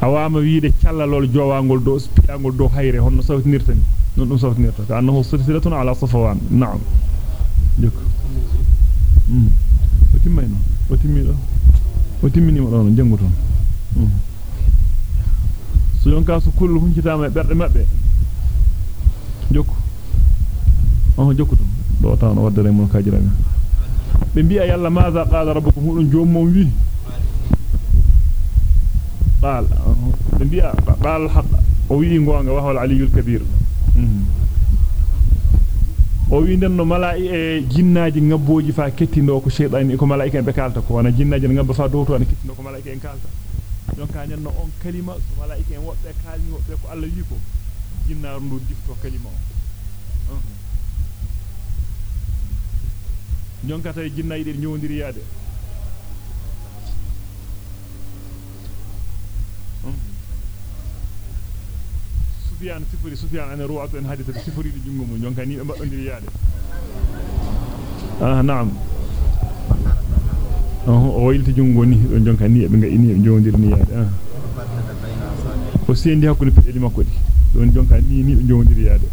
awama wiide callalol jowangol do spiangol do hayre honno sawtinirta ni non dum sawtinirta ka annahu silsilatun ala safawan na'am joko mm o timmayno o timmido o timmini mo don janguton so yonka su kullu huncitama e berde mabbe jokku on jokkutum do tan waddere mon kajirami be bi'a yalla maza qala rabbukum hudun jommon wi قال بيا قال الحق وي غونغا وهو العلي الكبير o wi den no malaa'i e jinnaaji ngabboji fa kettindo ko sheytaani ko malaa'ika en be kalta ko wana jinnaaji ngabba fa dowto an kettindo ko malaa'ika en kalta donc anen no on kalima so malaa'ika en wobbe kalni wobbe ko Allah wi ko jinnar ndu difto kalima o jonka tay jinnaaji de nyowndiri yaade Sufyan sifuri Sufyan ana ru'atu en hadith sifuri di jungo mo jonka ni سفيان سفري سفيان أنا روعة إن هذه تبي سفري لجنجم ونجنك هني ما أدري يعني آه نعم أوه أويل تجنجوني ونجنك هني بنك إني جون ديرني يعني آه وسين دي هكول في إلما كولي ونجنك هني إني جون ديري يعني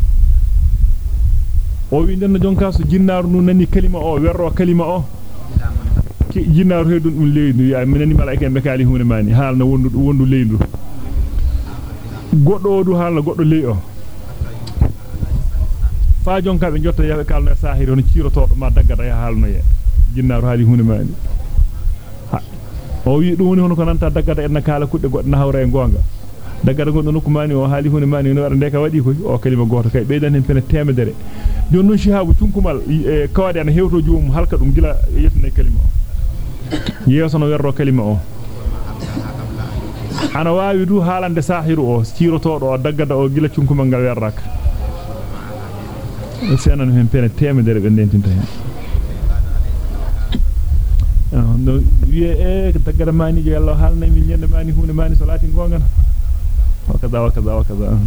أوه وين دنا جنك هاسو جنار نوني كلمة أو ورو كلمة أو كي جنار هيدون أم ليدو يعني من إني ملاك إمك عليهم ماني هالنا وندو وندو ليدو goddo du halna goddo ley o fa jonka be jotta yabe kalno sahiri on cirotodo ma daggata ya halno ye jinnaaru hali hunde mani o wi dum woni hono ko nanta daggata en kala kudde goddo na hawra e gonga daggata gondo nokku mani o hali hunde mani no wada ndeka wadi ko o kalima goto kay beydan hen pene temedere jonnon shihabu tunkumal e kawade ana hewto joom halka dum gila yetne kalima o yeso no werro kalima o ana waawi du haalande sahiru o cirotodo o daggada o gila cunkumal ngal werraka senan hen pene temedere be dentinta hen no wiye e daggada mani je Allah halna min nyande mani hunde mani salati gongana وكذا وكذا وكذا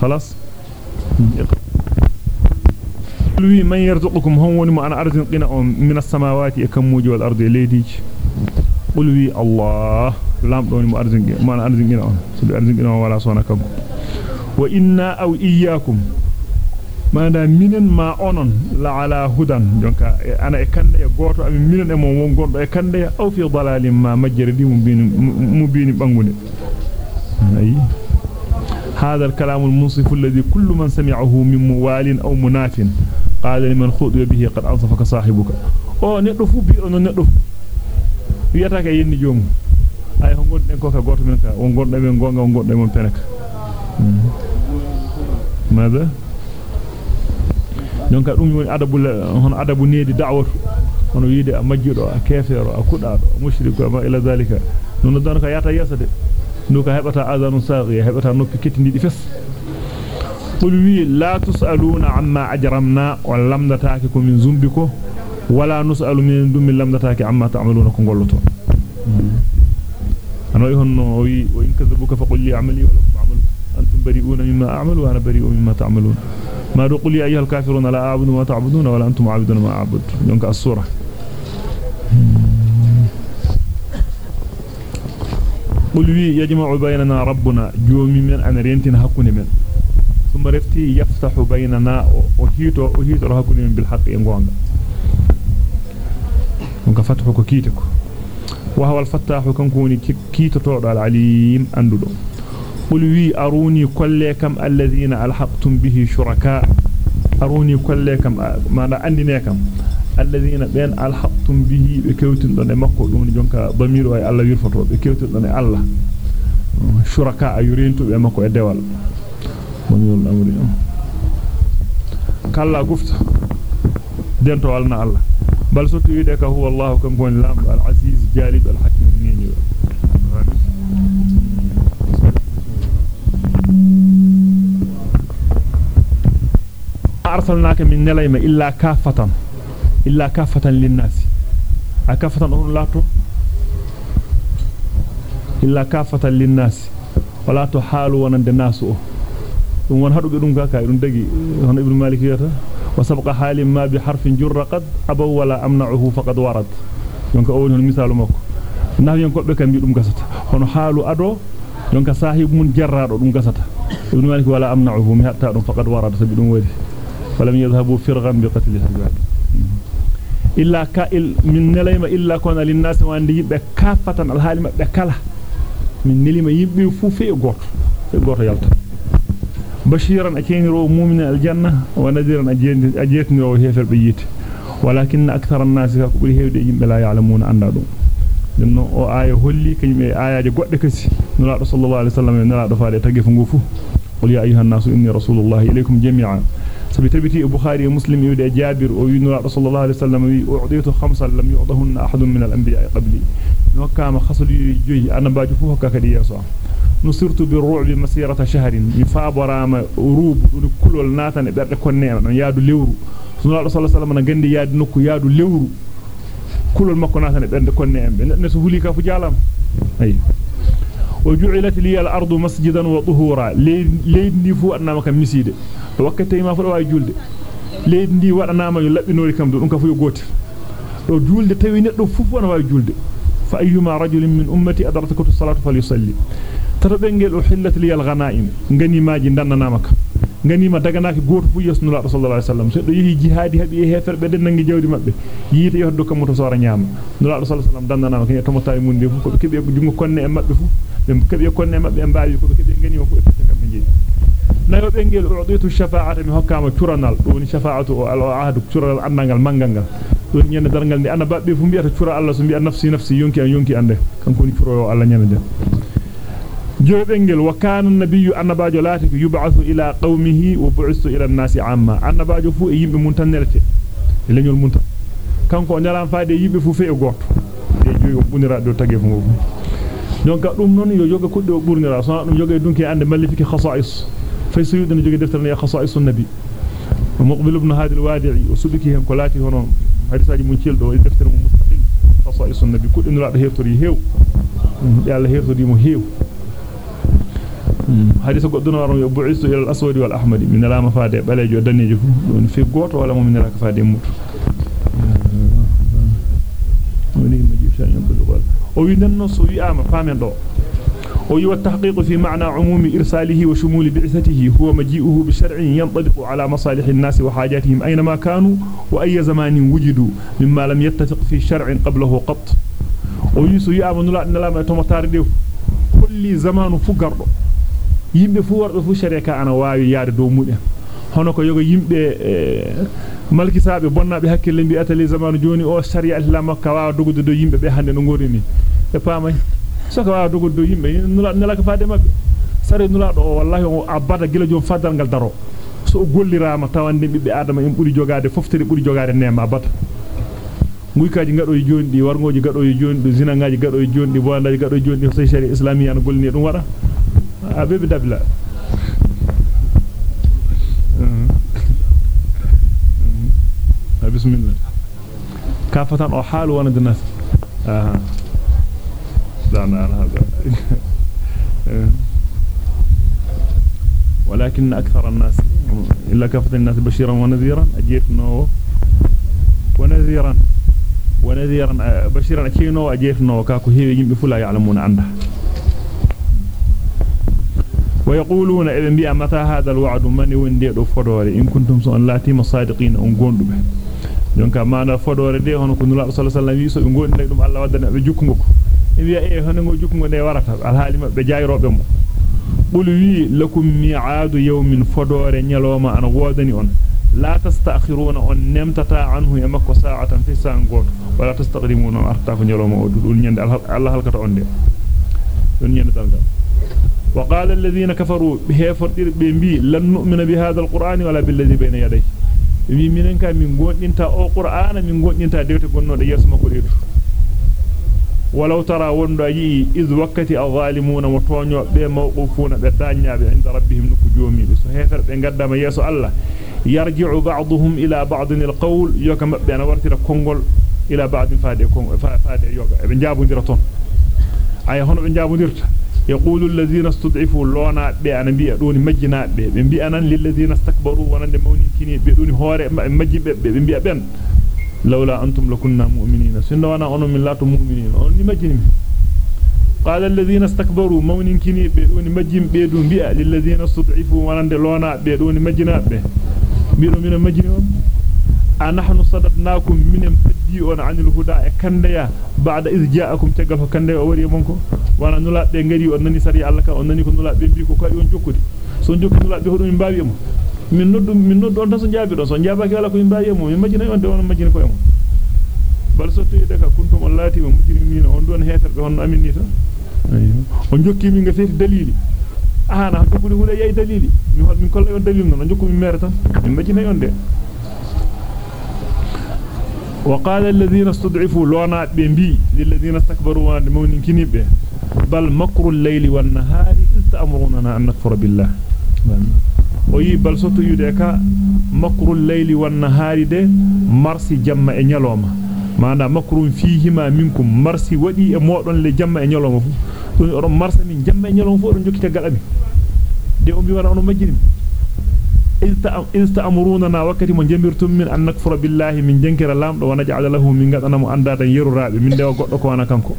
خلاص لوي من يرزقكم هم وني أنا أرزق من السماوات كم موجي والأرض ليديج. قل وي الله. لام دون مو ارزق ما أنا أرزق سو أرزق قنا ولا سونا كم وإنا أو إياكم. manda minen ma onon la ala hudan jonka ana e kande e goto am minen e mon won gondo e kande aw fi dalalin ma majridi mubin mubin bangunde ayi هذا الكلام المنصف الذي كل من سمعه من موال أو مناف. قال لمن خوض به قد عصفك صاحبك. أو نيدو فو بيرو نيدو وياتاك يني جوم. أي هو غودن كوكا غورتو منكا و غوردو مي غونغا غوردو مون تنك ماذا؟ دونك دوم يوني ادب لا هون ادب نيدي دعوة. هون ييدي ماجيدو كيفيرو اكودادو مشرك ما إلى ذلك. نون دونك ياتا ياسد نوكا هبتا آذان صاغي هبتا نوبي كيتيني دي فس. Wa lamdataki ko min zumbiko wala nusalu min dum min lamdataki amma ta'maluna ko golloto ano honno wi wa in kadzabuka faqul li amali wa lakum amalu antum bari'una mimma a'malu wa ana bari'un mimma ta'malun ما قل يا أيها الكافرون لا أعبد ما تعبدون ولا أنتم عابدون ما أعبد يونك السورة قل وي يجمع بيننا ربنا جومي من أن رينتنا حكوني من ثم رفتي يفتح بيننا وهيتو وهيتو من بالحق ينغوانغ يونك فتحك كيتك وهو الفتاح كنكوني كيتو العليم أندو قل وي أروني كل كم الذين ألحقتم به شركاء؟ أروني كل كم ما لا عندنا كم؟ الذين بين ألحقتم به بكوتن دون مكو دون جونكا ضمير أي الله يرفضه بكوتن دون الله. شركاء يرينتو بمكو الدوال ونيول الأمر كلا قفت دينتو علنا الله بل سوتو يدك هو الله كم كون لام العزيز جالب الحكيم نينيو أرسلناك من نليم إلا كافة إلا كافة للناس أكافة أقول لا تو إلا كافة للناس ولا تحالوا ونند الناس دون وان هادو دون كاكا دون دغي هن ابن مالك يتا وسبق حال ما بحرف جر قد ابو ولا امنعه فقد ورد دونك اول مثال مكو نا ينكو بكام دون غاسات هن حالو ادو دونك صاحب من جرادو دون غاسات ابن مالك ولا امنعه حتى دون فقد ورد بدون ودي فلم يذهب فرغا بقتل هذا إلا كائل من نليم إلا كون للناس واندي بكافة الحال مبكلا من نليم يبي فوفي غور غور يلتقي بشيرا أكين رو مؤمن الجنة ونذيرا أجيتني رو هيفر بيت ولكن أكثر الناس يقول هيفر لا يعلمون أن دون لأنه آية هولي أي آية جقد كسي نرى رسول الله عليه وسلم نرى دفاري تقف نقفه قل يا أيها الناس إني رسول الله إليكم جميعا. سبتبتي بخاري مسلم يودى جابر وينرى رسول الله عليه وسلم أعضيته خمسا لم يعطهن أحد من الأنبياء قبلي. نوكام خصلي جي أنا باجفوه كاكدي يا nusirtu bir-ru'b masirata shahrin yufabarama urub dun kulwal natan e berde konne non yaadu lewru nulaado sallallahu alaihi wasallam na gandi yaadi nokku yaadu lewru kulol makko natane bende konne embe neddo so huli ka fu jaalama ay o ju'ilat li al-ardu masjidan wa tuhura leydi fu annama kam miside to wakkati ma fu do julde tawi neddo fu fu way julde fa ayyuma rajulin min ummati adratakatu as-salatu falyusalli tato bengel uhillat li al-ghanaim ngani maji dannanama kam ganima daganaaki goto fu yesnu la sallallahu alaihi wasallam seddo yehi jihadi habi e hefer be den nangi jawdi mabbe yiite yohdo kam to sora nyaama no la sallallahu alaihi wasallam dandana ko to mota e munde fu ko be kebe jungo konne e mabbe fu be kebe konne e mabbe e mbaawi ko be kebe ganima fu e pete kam be jeedi nayo be ngel uditu shafa'ata mi hokkama curanal joobengel wa kana nabiyyu annabajo laati ko yub'athu ila qaumihi wa bu'ithu ila an-nasi amma annabajo fu e yimbe mun tannelete e leñol mun tan kanko nyalan faade yimbe fu fe e goto e joyi o bunira do tagge fu ngofu donc dum non yo joga kudde o burnira so dum joga dunki ande mallifiki khasa'is fay suyudna jogi deftere ne khasa'is an-nabi muqbil ibn hadi al-wadi'i o subiki hen ko laati hono hadisaji mun celdo e deftere mun mustaqil khasa'is an-nabi kudde nura do hertori heew yalla hertori mo heew hadith goddo warum yo bu'istu ila al-aswad wal ahmar min la mafade balejo danejo fu don fi goto wala mo min la ka faade mutu woni ma jibshan yabdu wal o wi nanno so wi ama famen do o yi tahqiq fi ma'na umumi irsalihi wa shumuli bi'thatihi huwa maji'uhu bi shar'in yanṭaliqu ala masalih an-nas wa hajatihim aynama kanu wa ay zamanin wujidu mimma lam yattafiq fi shar'in qablahu qat o yi so yi ama nula nala ma to motare de kulli zamanu fu gardo yimbe fu warbe fu shareka ana waawi yaade dow muden hono ko yoga yimbe malkisaabe bonnaabe hakkille mbi atali zamanu joni o sharia islam ka waawa dogude do yimbe be hande no ngori ni e paamay so ka waawa dogude do yimbe nula ka faade mabbe sare nula do wallahi o abada gila jom fadal gal daro so gollirama tawande bibbe adama en buri jogaade foftere buri jogaade nema abada nguykaaji ngado e joni di warngoji gado e joni do zinangaaji gado e joni di bondaji gado e joni di so sharia islamiya an golni dum wada abebi dabla بسم الله. كافة أو حال واند الناس آه. دعنا على هذا. ولكن أكثر الناس إلا كافة الناس بشيرا ونذيرا أجيتنا ونذيرا ونذيرا بشيرا أكينو أجيتنا وكاكو هي يجب فلا يعلمون عنده ويقولون إذن بي متى هذا الوعد من وندي دو فدوري إن كنتم سؤال لاتي مصادقين أن قوندو به jonka maana fodore de hono ko nula sallallahu alaihi wasallam wi so be gondi dum Allah waddana be jukkungo ko wiya e hono go jukkungo de warata alhaali mabbe jayrobe mo bul wi lakum mi'adu yawmin fodore nyaloma an wodani on la tastakhiruna on nemtata anhu e makko sa'atan fi sa'an goto wala tastaqdimuna arta ko nyaloma o dul nyande Allah halkata on de don nyande dalgal وقال الذين كفروا بهفردير بي لن نؤمن بهذا القرآن ولا بالذي بين يديه gondinta o qur'ana min gondinta dewte gonnodo yeso makko reedu walaw tara wondo yi iz wakati adh-dhalimuna wa tonyo be mawqufuna be daanyaabe inda rabbihim nuku joomibe so hefer be gaddama yeso Allah yarji'u ba'dhum ila ba'din al-qawl yoka mabbe ana wartira kongol ila ba'din faade kon faade yoga be jaabundira ton ay hono be jaabudirta يقول الذين استضعفوا لونا بأن بي أدوني مجنا بأن بي أنا للذين استكبروا وأنا لموني كيني بأدوني هوري مجي بأن بي أبن. لولا أنتم لكنا مؤمنين. سنو أنا أنا من لا تمؤمنين أنا مجنم قال الذين استكبروا موني كيني بأدوني مجن بأدون بي للذين استضعفوا وأنا لونا بأدوني مجنا بأن من مجنون أنحن صددناكم من فدي عن الهدى. كندية بعد إذ جاءكم تقل فكندية أوري منكم wana nula be ngari on nani sari Allah ka on nani ko nula be bi ko kadi on jokkude so jokki nula be hodo min baawi mo min noddu min noddu on tan so jaabi do so jaabaki wala ko min baawi mo min majina on de on majina ko e mo bal so tuyde ka kuntum on laati mo mujrimina on don heterbe on aminni tan on jokki mi ngafeti dalili ahana jokkude hule yey dalili mi hol min kolla on dalil non jokku mi mere tan min majina on de وقال الذين استضعفوا لونا بمبي للذين استكبروا وان مونين كنيبه بل مكر الليل والنهار إذ تأمروننا أن نكفر بالله. وي بل سوتو يدكا مكر الليل والنهار ده مرسي جمع نيالوما معنى مكر فيهما منكم. مرسي ودي مودون لجمع نيالوما فو. دون مرسي من جمع نيالوما فو دون جوكي تغال ابي دي امبي وأنا اونو ماجيرم إذ تأمروننا وقت من جمرتم من أن نكفر بالله من جنكر اللام ونجعل له من قد أنا مؤندادا يررابي من ديو قدك وأنا كنكو.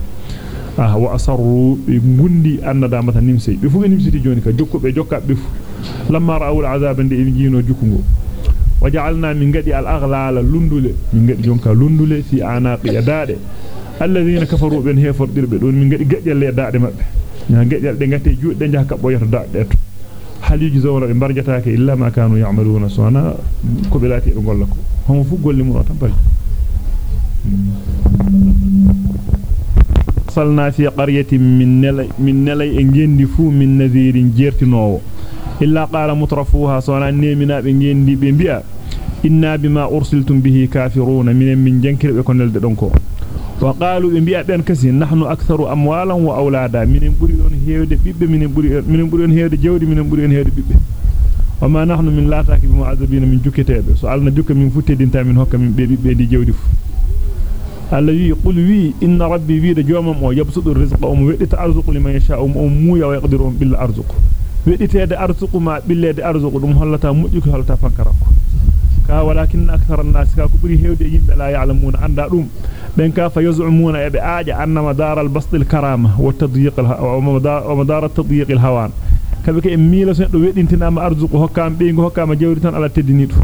Ah wa asarru be gundi annada mata nimse be fu nimsiti joni ka jokko be jokka be fu lamma ra'awul azab inde e jino jukungo waja'alna min gadi al aghlala lundule min gadi jonka lundule fi anaqi yadade alladhina kafaru ben hefordirbe don min gadi gajjelle daade mabbe nya gajjel de ngate juudde jaha kabbo yata daade to haliji zawra be barjataake illa ma kanu ya'maluna sona ko be lati be golla ko homo fu golli mu tan bari arsalna fi qaryatin min nalay min nalay e gendi fu min nadhirin jertinowo illa qala mutrafuha sona nemina be gendi be bi'a inna bima ursiltum bihi kafiruna min min jankirbe ko nelde don ko wa qalu be bi'a ben kasi nahnu aktharu amwalan wa awlada min buri on heewde bibbe min buri min buri on heewde jawdi min buri on heewde bibbe wama nahnu min lataki bi mu'azzabina min juketebe so alna jukka min futtedinta min hokka min be bibbe di jawdi fu الذي يقول وي إن ربي وي جومم أو يبسط الرزق ام وديت ارزق لمن يشاء ام مويا ويقدر بالارزق وديتede arzuqu ma billede arzuqu dum hollata mujjuki hollata fankarako ka walakin akthar an-nas ka ko buri hewde yimbe la ya'lamuna anda dum ben ka fa yaz'umuna yabe aaja annama dar al-bast al-karama wa tadyiq wa madar at-tadyiq al-hawan kabe ke mila so do wedintinama arzuqu hokkam be ngo hokkama jawri tan ala teddinidu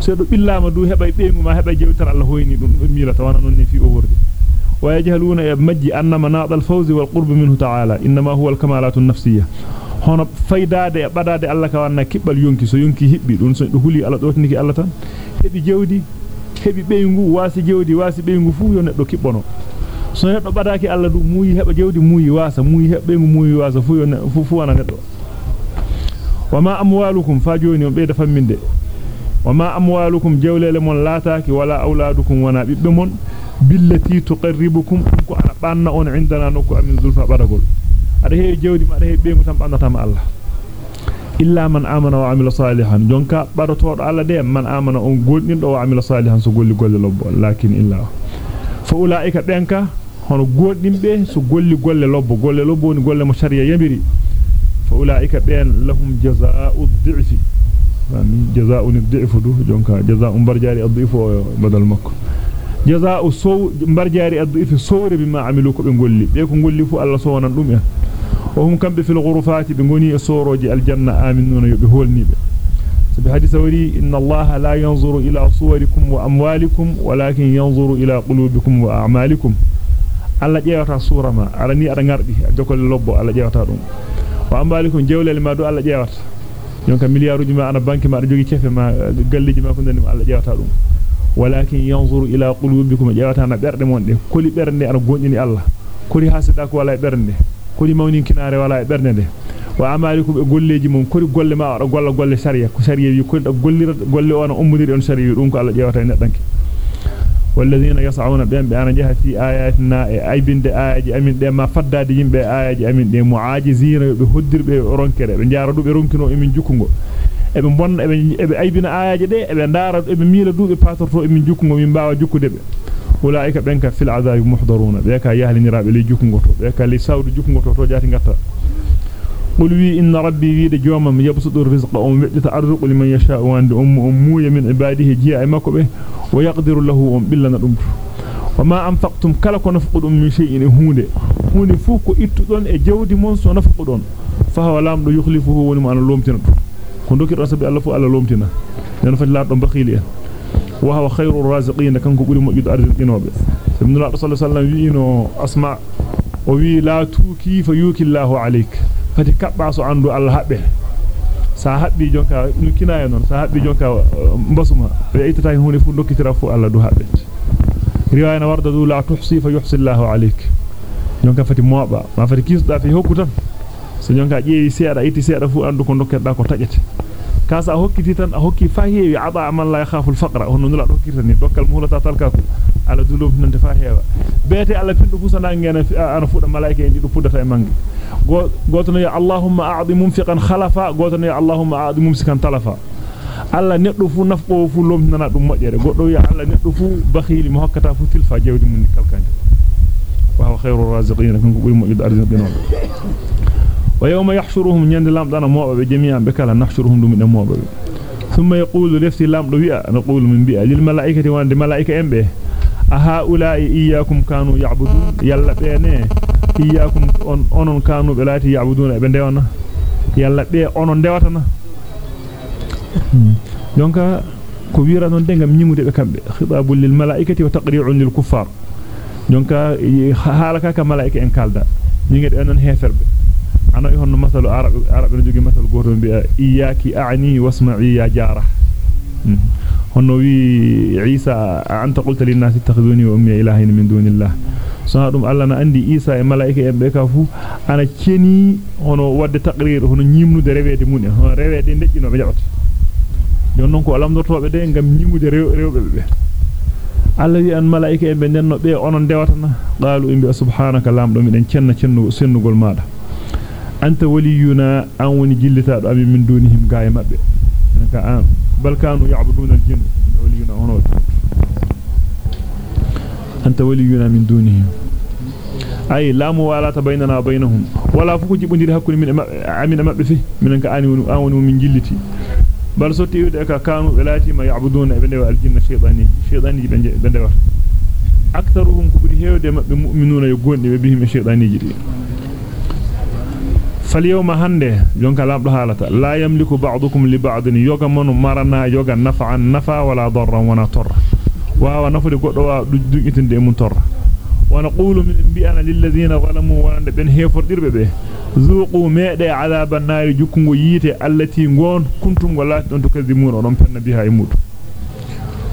so do billama du hebay beengu ma hebay jewtar Allah hoyni dum dum milata wana non ne fi o worde wa yajhaluna ya majji annama nada al-fawz wal qurb minhu ta'ala inma huwa al-kamalat an-nafsiyya hono faydade badade Allah ka wanna kibbal yonki so yonki hibbi dum so huli Allah do tiniki Allah tan hebi jewdi hebi beengu wasi jewdi wasi beengu fu yo neddo kibbono so neddo badaki Allah du muuyi heba jewdi muuyi wasa muuyi heba beengu muuyi wasa fu yo fu fu wana neddo wama amwalukum fajoni on beeda famminde وما أموالكم جولة لمن لا تاكي ولا أولادكم ونا ببمون بالتي تقربكم. كو أنا بأنا أون عندنا نكو أمن ذلفة برغل هذا هي جودي ما هي بيمو تم بأنا تم الله. إلا من آمن وعمل صالحا. جونكا بارتور على دي من آمن أون قول وعمل صالحا سقول قول لبو. لكن إلا. فأولئك بينك hono goddimbe so golli golle lobbo golle lobbo woni golle mo sharia yamiri fa ulaika ben lahum يعني جزاء الضعف دو جونكا جزاء مبرجاري الضعف بدل مك جزاء سو مبرجاري الضعف سوري بما عملوك بنقولي. بيكو نقولي فو الله سوانا دوميا وهم كم في الغرفات بنقولي سوروجي الجنة آمنون يبهو النبي بحديث وري إن الله لا ينظر إلى صوركم وأموالكم ولكن ينظر إلى قلوبكم وأعمالكم. على جيوتا صورة ما. على ني أرنغر دي أجوكو اللبو على جيوتا دوم وأموالكم جولة لما دو على جيوتا jonka miliyaaruji ma ana banki ma ada jogi cefe ma galliji ma ko ndani Allah jewata dum walakin yanzuru ila qulubikum jewata na berde mon de koli bernde ana gondini Allah koli hasida ko wala bernde koli mawnin kinaare wala bernde de wa amalikum e golleji mon koli golle ma ada golla golle sariya ko sariya wi koli gollira golle on ummudiri on sariya dum ko Allah jewata neddanki والذين يسعون بهم بأن جهة في آياتنا أي بند آيات أمين دي ما فداد يمبي آيات أمين دي معاجزين بهدر برونكرة بنجاردو برونكنو أمين جوكونغو ebe bon ebe aybina aayaje de ebe ndara ebe miila duube patorto emin jukkungo min baawa jukkude be ulaika benka fil azabi muhdaruna be ka yahlinirabe li jukkungo to be ka li sawdu jukkungo to to jati ngatta قل وي إن ربي ويد جوما يبسط الرزق أم ويجت أرزق لمن يشاء واند أم أموية من عباده جيع مكبه ويقدر له أم بلا نالأمر وما أنفقتم كلك نفقد من شيء هون هون فوق إتدون جود منس ونفقدون فهو لام لو يخلفه ونما أنا لومتنا. كندوك الرسبي ألفو ألا لومتنا. لأن فجل أعطم بخيليا وهو خير الرازقين كنكو قولي مؤجد أرزقين وبيث سبن الله صلى الله عليه وسلم يؤينو أسمع. ووي لا توكي فيوكي الله عليك. Fati kabba so andu Allah habbe sa habbi jonka dum kinaya non sa habbi jonka mbasuma be itata hunde fu dokkitira fu Allah du habbe riwaya warda du la tuhsi fa yuhsi Allahu alayk jonka fati moba ma fati kisda fi hokku tan so jonka jeewi seeda iti seeda fu andu ko dokkerda ko tajete aba man la yakhafu al-faqra hono nula do hokkirta ni dokkal muhlata talkaku ala dulum nante fa heewa beete alla pindu fusana ngena ana fuda malaika en dido puddata e mangi goto no ya allahumma a'di munfiqan khalafa goto no ya allahumma a'di mumsikan talafa alla neddo fu nafqo fu lomtinana dum mojjere goddo ya alla neddo fu bakhili mo hokkata fu tilfa jawdi mun kalkande wa huwa khayrur raziqin ko buri mo yid arzina bino ويوم يحشرهم نيند لامدانا موبه جميعا بكلا نحشرهم دم موبه ثم يقول لفتي لامدو ويا نقول من بيئة للملائكة وان دي ملائكة امبه أهؤلاء إياكم كانوا يعبدون؟ يلا بيني إياكم أنون كانوا بلاتي يعبدون. أبن ديوانا يلا بي أنون ديواتنا jonka ko wiira non de ngam nyimude be kambe khitabul lil malaikati wa taqri'un lil kuffar jonka halaka masalu goto bi'a iyyaki a'ni wasma'i ya jara hono wi isa anta qulta lin nas ittakhiduni wa ummi ilahin min dunillah so dum alla na andi isa e malaika en be ka fu ana ceni hono wadde taqrir hono nyimnude rewede mun hono rewede dejjino be jabata jon non ko alamdortobe de ngam nyimude rewbe be alla wi an malaika en be nenno be onon dewatana qalu imbi subhanaka lamdo miden cenna cennu sennugol maada gaay mabbe ka an bal kanu ya'buduna al-jinn waliyuna ono anta waliyuna min dunihim ay la muwalata baynana wa baynahum wala fuku jibundiri hakkunde min amina mabbe fi min ka ani woni an woni min jilliti bal so tiwde ka kanu belati ma ya'buduna ibn al-jinn shaytani shaytani be ndewata aktharuhum kubudi hewde mabbe mu'minuna yo gondi be bihim shaytani jidi فاليوم هنده جونك لامدو حالتا لا يملك بعضكم لبعض. يوغا منو مرنا يوغا نفعا نفع ولا ضرا ولا طر واو نفدي wa dujjitinde mun torra ونقول من بأنا للذين ظلموا وان بن هيفرديربه به ذوقوا ميده عذاب النار جكونغو ييته التي غون كنتم ولا دون تكذبون ودون فن بها يموت.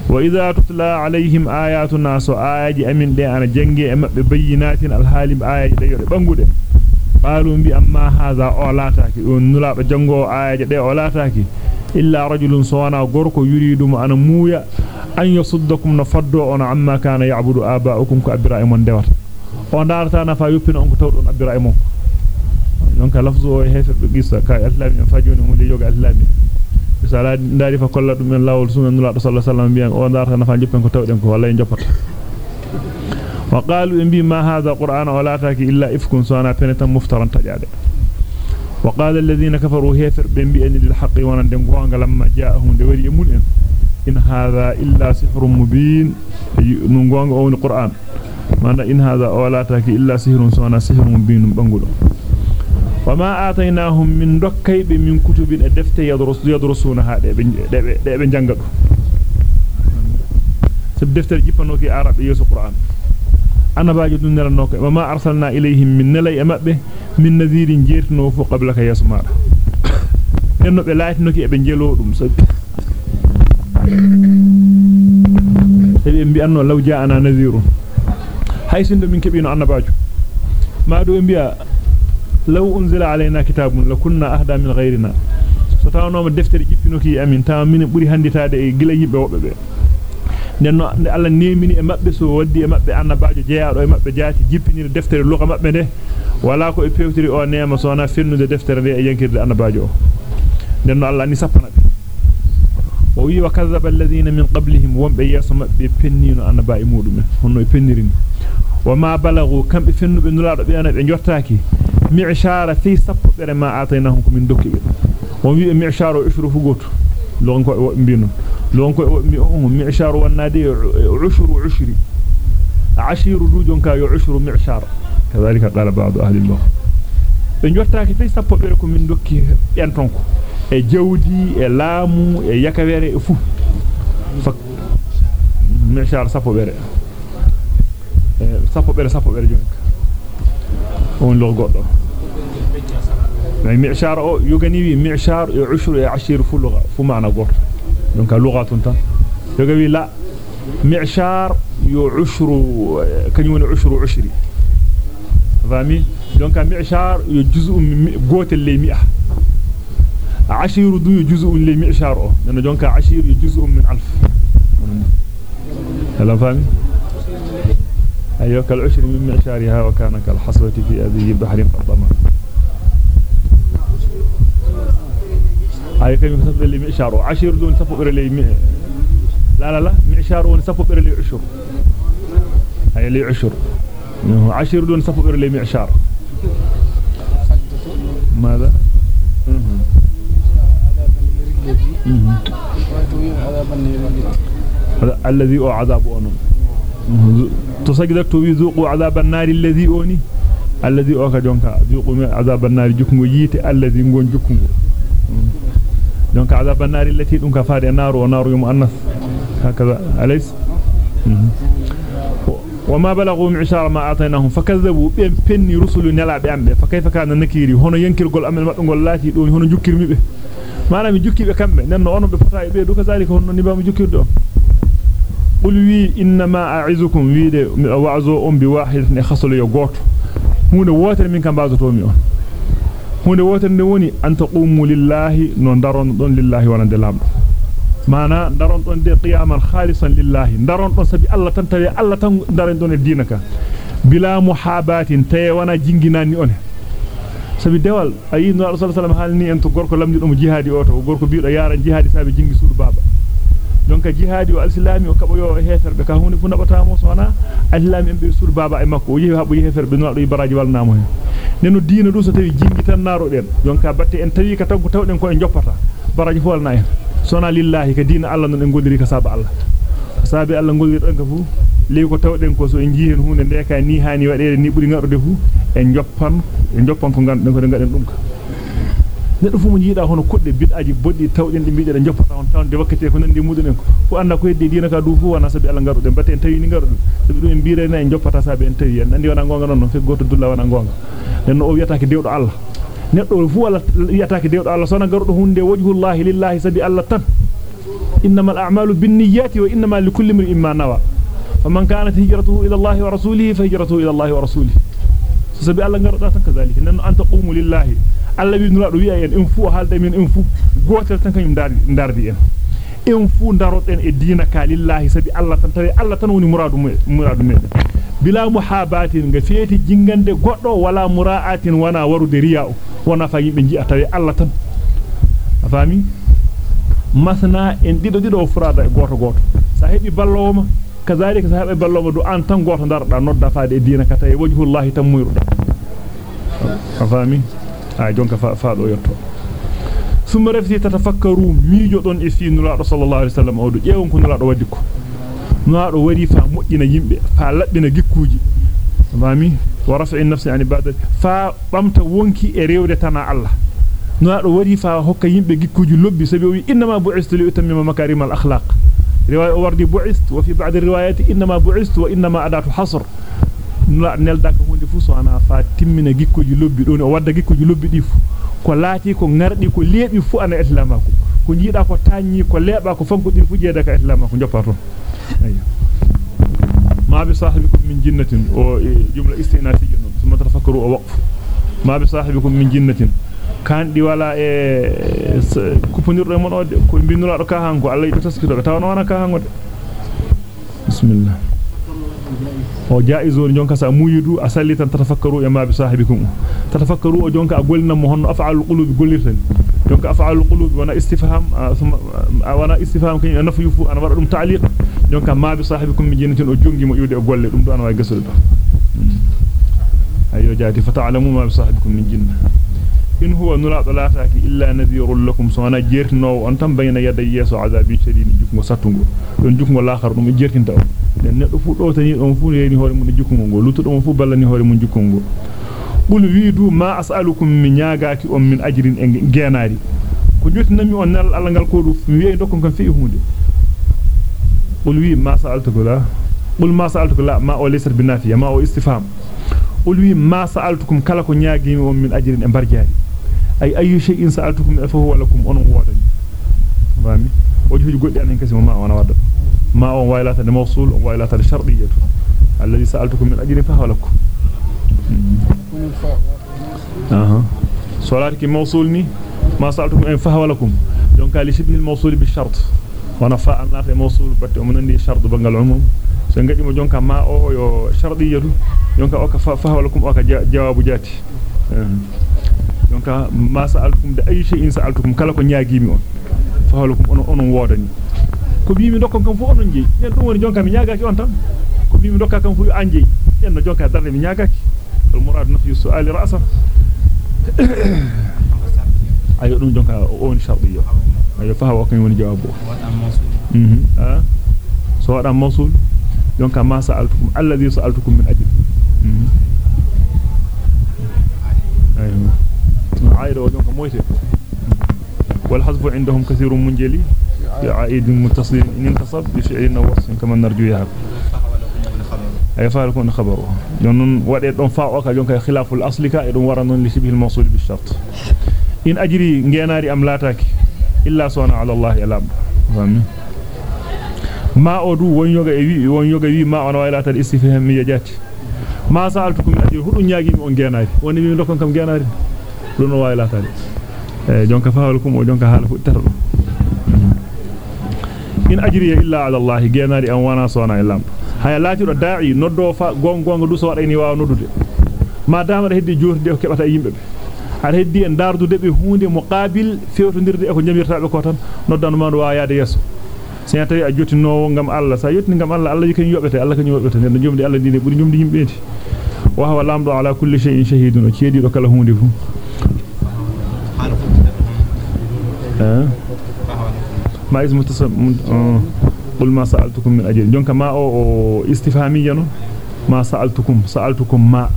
وإذا تتلى عليهم آياتنا سو آيات أمين دي أنا جنجي أمب بينات الحالم آيات دي يوري. بانغودي قالوا بي أما هذا أولاتاكي ونلاب جنغو آيات دي أولاتاكي إلا رجل صوانا غوركو يريد أنا مويا أن يصدكم نفدو أنا عما كان يعبد آباؤكم كأبراء من دوات ونارتا نفا يبين أنكو تودون أبراء منكم يونك لفظه هيفر بقصة كاي أسلامي فاجوني مولي يوغ أسلامي misala ndari fa kolla dum en lawol sunan nula sallallahu alaihi wasallam biyan o darta nafa jippen ko tawden ko wallahi jopata وقالوا إن بما هذا قرآن ولا تاكي إلا إفكن سوانا فنتا مفترا تجاد وقال الذين كفروا هيفر بين بي أن للحق وانا دنقوانا لما جاءهم دوري يمولئن إن. هذا إلا سحر مبين. ننقوانا أو القرآن معنى إن هذا ولا تاكي إلا سحر سوانا سحر مبين بنقوله وما آتيناهم من ركيب من كتب الدفت يدرس يدرسونها دبن دبن جنغدو سب دفتر جيبانوكي عربي يوسف القرآن أنا باجي دون نلنوك وما أرسلنا إليهم من نلي امبه من نذير جيرتنو فو قبلك يا سمار. enno be laatinoki e be jelo dum sabi sabi en bi anno law ja'ana nadhirun haysindo min kebino annabaaju ma do en biya لو أنزل علينا كتاب لكنا أهدى من غيرنا. ستاونوما دفتر جيبينوكي أمين. تام من بري هانديتاده gila yibbe wobbe be nenno Allah nemini e mabbe so waddi e mabbe annabaajo jeyaado e mabbe jaati jippinire deftere luqa mabbe de wala ko e pewtiri o neema so na fennude deftere de e yankirde annabaajo o nenno Allah ni sappana be o wi wa kazzaba alladhina min qablihim wombe yeso mabbe pennino annabaa e mudum honno e pennirini wa ma balagu kambe fennube nulaado be ana be jottaaki mi'shara fi sappere ma ataynahum ko min dokki be on wi mi'sharo ushru fu goto ushri ashiru du jonka yo ushru mi'shar kadhalika qala ba'd ahli al-lugha be jottaaki fi sappere ko min dokki en tonko e jawdi e laamu e yakawere e fu fak mi'shar sappere e sappere sappere jonka on lo goddo فهي معشار أو يجنيبي معشار عشر عشر في اللغة في معنى قر دونك لغة أنت يجنيبي لا معشار يعشر كنون عشر عشري فهمي دونك معشار يجزء من قوت اللي مئة. عشر دو يجزء من اللي معشار أو. لأن دونك عشر يجزء من ألف. هلا فهمي أيوك العشر من معشارها وكانك الحصوة في أبي بحر قد قطما أي كم يكتب لي معشار عشر دون سفر لي م... لا لا لا معشار ون سفر لي عشر أي لي عشر عشر دون سفر لي معشار ماذا؟ الذي هو عذاب تسجدت ويذوقوا عذاب النار الذي أوني الذي أوكا جونكا. ذوقوا عذاب النار جكمو. ييتي الذي نغون جكمو. دونك عذاب النار التي دونك فاد النار ونار يوم النص هكذا أليس؟ وما بلغوا معشار ما أعطيناهم فكذبوا بين بني رسل نلا بأمبه فكيف كان نكيري هنا ينكر قول أمل مدن لاتي دون هنا جكر مبه ما نمي جكر بكمبه ننو أنو بفتاة بيه دوك ذلك هنا نبام جكر دون قل وي إنما أعزكم ويده وعزو أم بواحد خصل يو غوتو hunde wotere min kam bazotomi on hunde wotere nde woni an taqumu lillahi no daron don lillahi wala de lamdo mana daron don de qiyaman khalisan lillahi daron don sabi Allah tan tawi Allah tan daron don e dinaka bila muhabatin tay wana jinginani on sabi dewal ayi no rasul sallallahu alaihi wasallam halni en to gorko lamdi dum jihadi o to gorko biido yaran jihadi sabi jingi sudu baba donc jihadi o alislami o kabo yo heferbe ka hunde fu nabatamo sona alislami en be sur baba e makko o yehi habu heferbe no do baraji walnamo hen neno diina du so tawi jingi tan naro den donc batte en tawi ka tan ko tawden ko en joppata baraji fu walna en sona lillahi ka diina Allah non en golliri ka saba Allah sabi Allah golliri don ka fu ley ko tawden ko so en jihen hunde ndeka ni hani wadede ni buri ngarude fu en joppan en joppan ko ganden ko ngaden dum ka neddo fu mo jiida hono kudde bid'aji boddi tawden di biide joppata on tawde wakkati ko nandi mudun en ko fu anda ko heddi diina ka du fu wana sabi Allah garude batte en tawi ni garude sabi dum en biire na en joppata sabi en tawi en andi wana gonga non fe goto dulla wana gonga den o wiyata ke dewdo Allah neddo fu wala wiyata ke dewdo Allah sona garudo hunde wajhullahi lillahi sabi Allah tan innamal a'malu binniyati wa innamal likulli imrin ma nawa faman kanat hijratuhu ila Allah wa rasulihi fa hijratuhu ila Allah wa rasulihi lillahi Allah wi nula do wi'a en en fu haalde men en fu gotel tan kanyum dardi dardi en en fu daroden e diina ka lillahi sabi Allah tan tawi Allah tan woni muradu muradu men bila muhabatin ga feeti jingande goddo wala muraatin wana warude riya'u wana fa yimbe ji'a tawi Allah tan afami masna en dido dido furada e goto goto sa hebi ballowoma e wajhullahi tan muyruda afami ay jonka faado yotto summa rafti tatafakkaru miijo don e fi nulaado sallallahu alaihi wasallam o do jeewon ko nulaado waddi ko nulaado wari fa moddina yimbe fa labbina gikkuji mami wa raf'i an-nafsi an ibadati fa bamta wonki e rewde tana Allah nulaado wari fa hokka yimbe gikkuji lobbi sabi o inma bu'istu li utammima makarim al-akhlaq رواية أوردي بعثت وفي بعض الروايات إنما بعثت وإنما أدات حصر لا نل داك هون دفوس أنا فاتمنا جيكو جلوبي دون أورد جيكو جلوبي ديف كلاتي كنردي كلية ديف أنا إسلامك كنجي دا كتاني كلية باكو فنكو ديف جي دا كإسلامك نجا فارون أيه ما بصاحبكم من جنة أو إيه، جملة استئناسية ثم تفكروا وقف ما بصاحبكم من جنة kandi wala e kuponirdo mon o ko binnura do ka hanko Allah yido taskido tawno wana ka hango de bismillah o jaizun jonka sa muyidu asalitan tatafakkaru ya ma bi sahibikum tatafakkaru o jonka golnam mo honno af'alul qulubi gollirtan jonka af'alul qulubi wana istifham wana istifham kany nafu yufu ana wada dum ta'liq jonka ma bi sahibikum min jinnatin o jongi mo yude o golle dum do ana way gasude do ayo jaati fata'lamu ma bisahibikum min jinna lakum sona jertino on tan bayna yada yeso azabi shadid jukmo sattungo don jukmo laakhar dum jertinta on den neddo fu do tani on fu reeni hore mun jukkungo go lutudo on fu ballani hore mun jukkungo qul wiidu ma as'alukum min nyaagaaki on min ajrin en geenaari ko jotinami on nal Allah ngal ko du mi wi dokkon kan fi hunde qul wi ma sa'altuka la qul ma sa'altuka la ma o laysa binafiya ma o istifham qul wi ma sa'altukum kala ko on min ajrin e أي أي شيء سألتكم فهو لكم أنا هو دني فاهمي وجهي جودي أنا كسي ما أنا وارد ما هو وائلة الموصول وائلة الشرطية الذي سألتكم من أجل فهو لكم. أها. سؤالك موصولني؟ ما سألتكم من فهو لكم. لأن قال شبه الموصول بالشرط. وأنا فاء لا في موصول بات من عندي شرط بنقل عموم سنجد ما جونك ما أو شرطية. يونك أو كفا فهو لكم أو كجواب جاتي. Donc ma sa'altukum de ayi shay'in sa'altukum kala ko nyaagimi on fa halakum on on wodani ko biimi dokkon kam fu onon jeyi nen dum woni jonka mi nyaagaaki on tan ko biimi dokka kam fu yo anjeyi en no jonka darde mi nyaagaaki al murad nafi su'ali ra'sa ayo dum jonka on shardiyo ayo fa hawa kan woni jawabu mhm ah so wada mawsul jonka ma sa'altukum alladhi sa'altukum min ajli mhm عائد وجنك مويته والحذف عندهم كثير منجلي بعائد متصل إن انتصب بشعر وصف. كما نرجو يهب أي فاركون خبره. ودي دون فاوكا جونك خلاف الأصل كا إدون ورنون لشبه الموصول بالشرط. إن أجري نجيناري أم لاتاك إلا صنع على الله يلام فهمي ما أدو وان يوغا وي وان يوغا وي ما أنا ويلات الاستفهامية جات ما سألتكم من أجري هدو نياغي من جيناري وني من لكم كم جيناري دون وايلا تالي جونك فاولكم وجونك حالف ترد in ajriya illa ala allah geenaari an wana sona illam haya laatido daa'i noddo fa gongongo du so wadani waaw noddude ma dama heddi jorde ko kebata yimbe be ar heddi en dardude be hunde muqabil fewtondirde e ko nyamirtaabe ko tan noddanu ma do waa yaade yeso sen tawi a jotinowo ngam Allah sa yottini ngam Allah Allah yiken yobete Allah kan yobete ne jomdi Allah dine buri jomdi yimbeeti wa huwa lamdo ala kulli shay'in shahidun o ceedi do kala hunde fu ما اسم متصل قل ما سألتكم من أجل. جونك ما أو استفهامية ما سألتكم. سألتكم ما.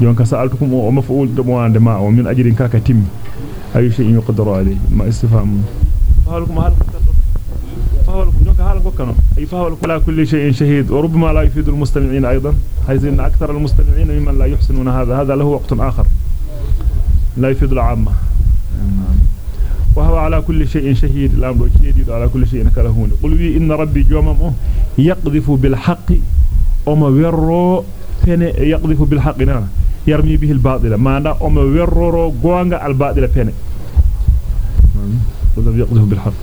جونك سألتكم أو مفعول دموان ما ومن أجل كاكا تم أي شيء يقدر عليه. ما استفهام. فهلكم هل فهلكم. جونك هل كنا أي فهلكم. على كل شيء شهيد. وربما لا يفيد المستمعين أيضا. حيث أن أكثر المستمعين ممن لا يحسنون هذا. هذا له وقت آخر. لا يفيد العامة. وهو على كل شيء شهيد. الامر كيدي على كل شيء كلهون قل وي إن ربي جومم يقذف بالحق. وما ورو فن يقذف بالحق؟ نعم. يرمي به الباطل. ما دا وما ورو غونغا الباطل فن قل يقذف بالحق.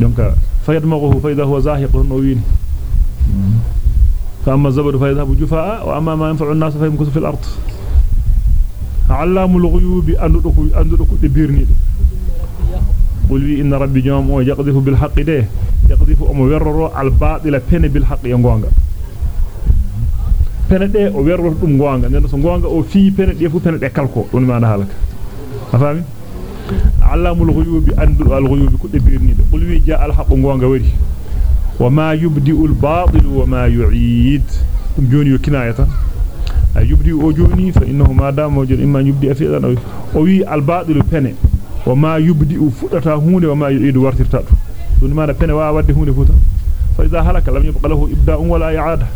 دونك فيدمغه فإذا هو زاهق نوين فأما الزبد فيذهب جفاء وأما ما ينفع الناس فيمكث في الأرض. علام الغيوب اندو اندو بيرني قل لي إن ربي جام يقذف بالحق ده. يقذف أم ورر على إلى فين بالحق ينقوانغا فين ده ورر أم قوانغا لأن سنقوانغا أو في فين ده فو فين ده كالكو. دون ما نهالك أفهمي؟ علام الغيوب أندر الغيوب كل بيرني ده. قل لي جاء الحق قوانغا وري. وما يبدئ الباطل وما يعيد. جوني وكناية. يبدئ أجوني فإنه ما دام موجود إما يبدئ فيه أو يبدئ الباطل وفينه وما يبدئ فدتا هونde وما يعيد ورترتا دون ما بن وا ودي هونde فوتا فإذا هلك لم يبقى له إبداء ولا إعادة.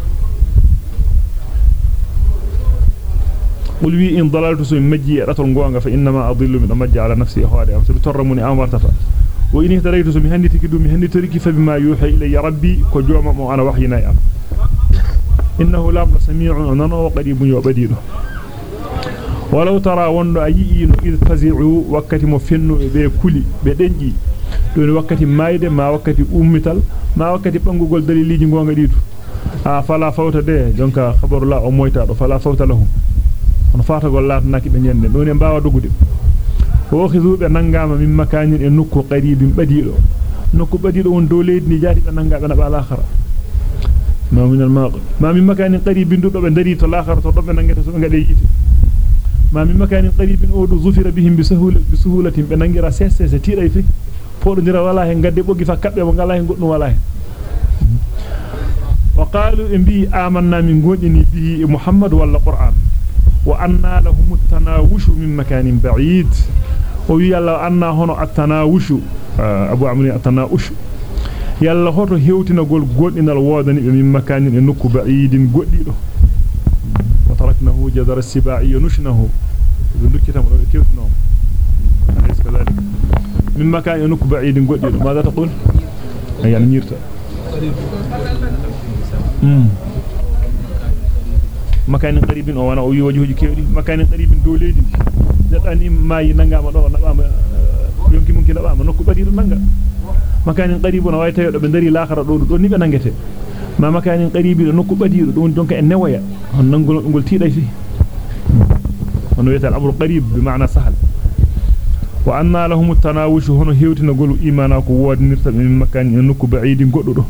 قل وي إن ضللت سو مجي راتل غونغا فإنما أضل من مجي على نفسي هوادي ام ترمني ام ورتتا وإن اهتديت سو مي هندي تكدو مي هندي تريكي فبما يوحي إلي ربي كجوما مو انا وحينا ام إنه لام سميع انه وقريب ولو ترى ma wakati ummital ma wakati bangugol daliliji gonga ditu a fala fawta de jonka khabaru la o moyta do fala fawta lahum on fata gol lat naki be nyende don e bawa dogude o khizube nangama min makanin e nokku qaribin badido nokku badido won do leydi ni jati be nangabe na bala akhara ma min al maq ma min makanin qaribin do be dari to l'akhara to do be nangata so be ngade yite ma min makanin qaribin odu zufira bihim bi sahula bi suhulatin be nangira sesese tiiday fi podondira wala hen gadde bogi fa kabbe mo ngala hen goddum wala hen wa qalu bi amanna min gondini bihi muhammad walla qur'an wa anna lahum at-tanawush min makanin ba'id o wi yalla anna hono at-tanawush abu amri at-tanawush yalla hoto تركناه جذر السباعي نشنه كيف نوم أليس كذلك؟ من مكان ينك بعيد ماذا تقول؟ يعني نيرت مكان قريب. أو أنا أوي وجهه كيف؟ مكان قريب. دوليد. نتأني ما ينعم الله نعم yonki mun ki nabama nokku badido nanga makanin qaribuna way tayo do be dari laakhara do do ni be nangete ma makanin qaribi do nokku badido don jonka en newaya on nangol ngol tiiday fi on wiyata al-amru qarib bi ma'na sahal wa anna lahum at-tanawush hono hewtina golu imana ko wodnirta min makanin nokku ba'idin goddo do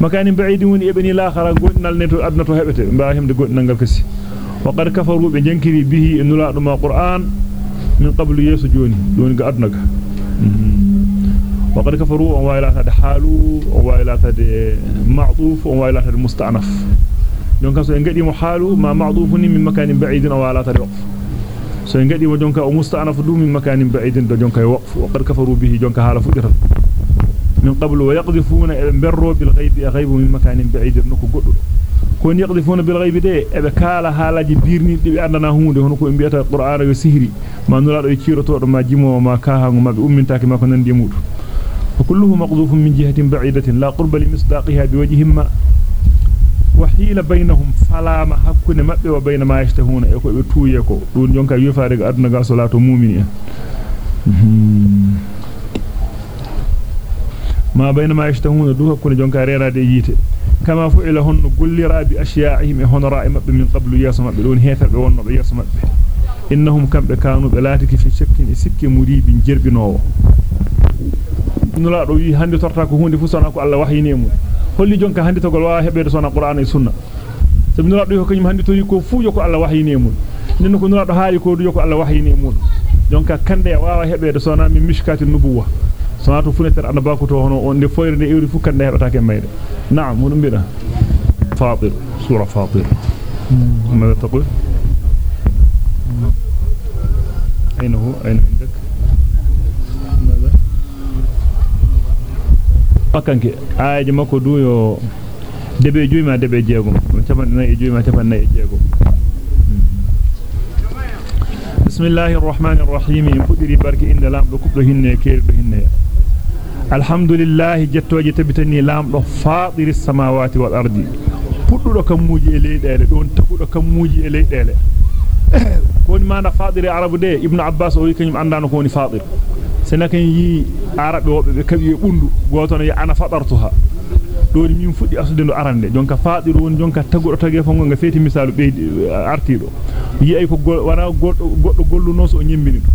makanin ba'idin woni ebeni laakhara gondinal neto adna to hebete mba hemde gondinal gal kasi wa qad kafaru be jankiri bihi enula do ma qur'an min qablu وقد كفروا وإلى هذا حالو وإلى هذا معطوف وإلى هذا مستأنف. دونك سو انغدي مو حالو ما معطوف من مكان بعيد أو على وقف. سو انغدي ودونك أو مستأنف من مكان بعيد دو دونك وقف وقد كفروا به دونك حال فدرت من قبل ويقذفون بروا بالغيب غيب من مكان بعيد نكو غدو كون يقذفون بالغيب دي ابي كالا حالاجي بيرني دي اندنا hunde hono ko mbiyata qur'ana yo sihri ma nulaado e ciroto do ma jimo ma kahango ma be ummintaaki ma ko nandi mudu وكله مقذوف من جهة بعيدة لا قرب لمصداقها بوجه ما. وحيل بينهم فلا ما حكون مبه وبين ما يشتهون. يكو بتويكو دون جونكا يفارق ادنا صلاه مؤمنين بين ما يشتهون دو حكون جونكا ريرade yite كما فعل هن غلرا باشياعهم هن راء مبه من قبل ياسم مبه دون هيفر be wonno be ياسم مبه انهم كم كانوا بلاتك في شك سك مريب جربنو nula do wi hande torta ko hunde fu sona ko Allah wahyini mun holli jonka hande togol wa hebede sona qur'an e sunna sabi nula do ko kanyum hande tori ko fu ko Allah wahyini mun nen ko nula do haali ko do ko Allah wahyini mun jonka kande wawa hebede sona min mishkati nubuwa sona to funeter annaba ko to hono on de foyre de ewri fu kande hebata ke mayde na'am mun bida fatir sura fatir ماذا تقول أين هو أين عندك fakkanke aaje makko du yo debe juyma debe jeegom capan nay juyma capan nay jeegom bismillahir rahmanir rahim fudiri barki inde lamdo kubdo hinne keerdo hinne alhamdulillah jettoje tabitani lamdo faadiri samawati wal ardi puddudo kammuji e leydele don tagudo kammuji e leydele koni manda faadiri arabu de ibnu abbas o wi kanyum andano ko woni faadir senaken yi arabe wobbe be kabi e bundu goto no ya ana fadartuha do min fuddi asude no arande jonka faadiru won jonka tagudo tage fango nga feti misalu be artido yi ay ko wana goddo goddo golluno so nyimbini do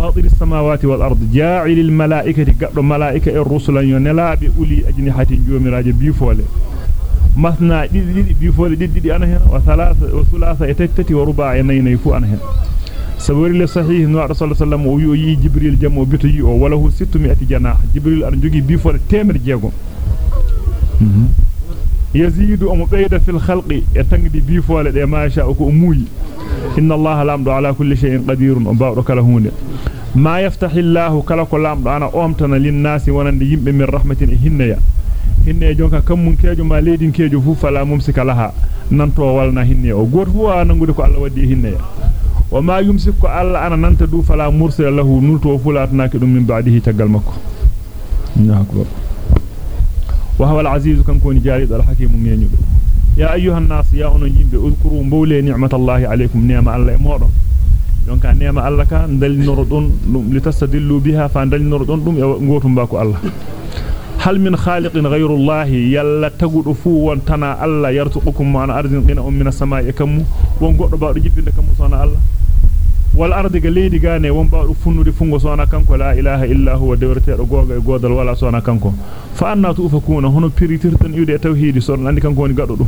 فاطر السماوات والأرض. جاعل الملائكة قبل ملائكة الرسل ينلا بأولي أجنحة جومراج بيفولة مثنى دي بيفولة دي دي أنا هنا وثلاثة وثلاثة إتتتي ورباع ينين يفو أنا هنا. sabori le sahih no rasul sallam o yi jibril jamo bitoyi o wala hu 600 janah jibril ar jogi bi fo temer um e tangdi bi fole de ma sha ko muuyi inna allaha lamdu ala kulli shay'in qadirun o bawdo kala hunde ma yaftahillahu kala ko lamdo ana omtana lin nasi wonande yimbe min rahmatin hinniya hinne jonka kam mun kejo ma leedin kejo fu fala mumsika laha nanto walna hinne o goto fu nangude ko Allah waddi hinne وما يمسك الله أنا ننتدو فلا مرسل له نلتو فلاتناك من بعده تقل مكو أكبر وهو العزيز كان كون جاريد الحكيم ينيو يا أيها الناس يا انو ييمبي اذكروا مولى نعمة الله عليكم نعمة الله مودو دونك نعمة الله كان دال نوردون لتستدلوا بها فدال نوردون دوم غوتوم باكو الله. هل من خالق غير الله؟ يلا تغدو فو وانتنا الله يرزقكم من أرزقنا من السماء كم؟ وغودو بادو جيبند كم سونا الله. والارض جليد غاني ومبار فنود فنغو سونا كانكو لا اله الا هو ديرتيدو غوغا غودال ولا سونا كانكو فانا توفكون هنو بريترتن يودي توحيد سون اندي كانكو ني غادو دو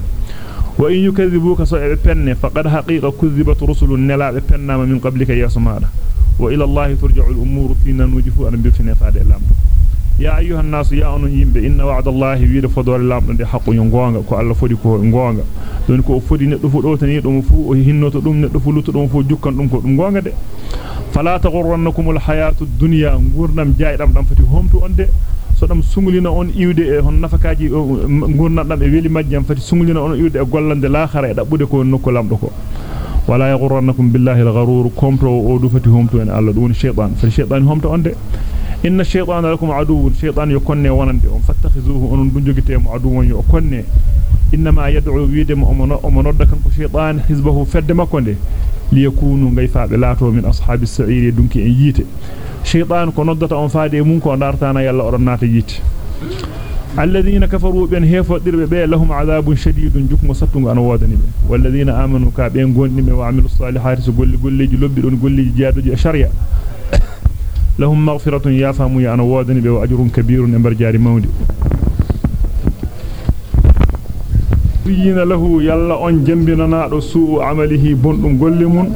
وان يكذبوك سو بن فقد حقيقه كذبت رسل نلا بنما من قبلك يا سماده والى الله ترجع الأمور فينا نوجف ان بفني فاد لامبو ayyuhan nas ya onon yimbe inna wa'dallahi wiida fodore lamdo de haqqu yo gonga ko alla fodi ko gonga don ko fodi neddo fu do tani dum fu o hinnoto dum neddo fu luto dum fu jukkan dum ko dum gonga de fala taghurrannakum al-hayatu ad-dunya ngurnam jaydam dam fati homtu onde so dam sungulina on iwde e hon nafakaaji gurnadam e weli majjam fati sungulina on iwde e gollande laakhara e dabbude ko nokko lamdo ko wala yaghurrannakum billahi al-gharur kompro o du fati homtu en Allah dum shaytan fa shaytan homto onde inna shaytana lakum aduwwun shaytan yokonne wonande on fattakhizuhu onon dum jogite mo aduwwon yo konne inma yad'u widem omono omonodda kan ko shaytan hizbahu fedde makonde liyakunu ngayfaabe laato min ashabis sa'iri dunki en yite shaytan ko noddata on faade mun ko dartana yalla oron naata yite alladhina kafaru ben hefodirbe be lahum adabun shadidun jukmo sattungo an wodani be walladhina amanu ka be gondi be wa amilus salihati so golli golleji lobbi don golleji jaadoji sharia lahum maghfiratun yafamu ya an wodani be ajrun kabirun e barjaari mawdi biyina lahu yalla on jambinana do suu amalihi bondum golle mun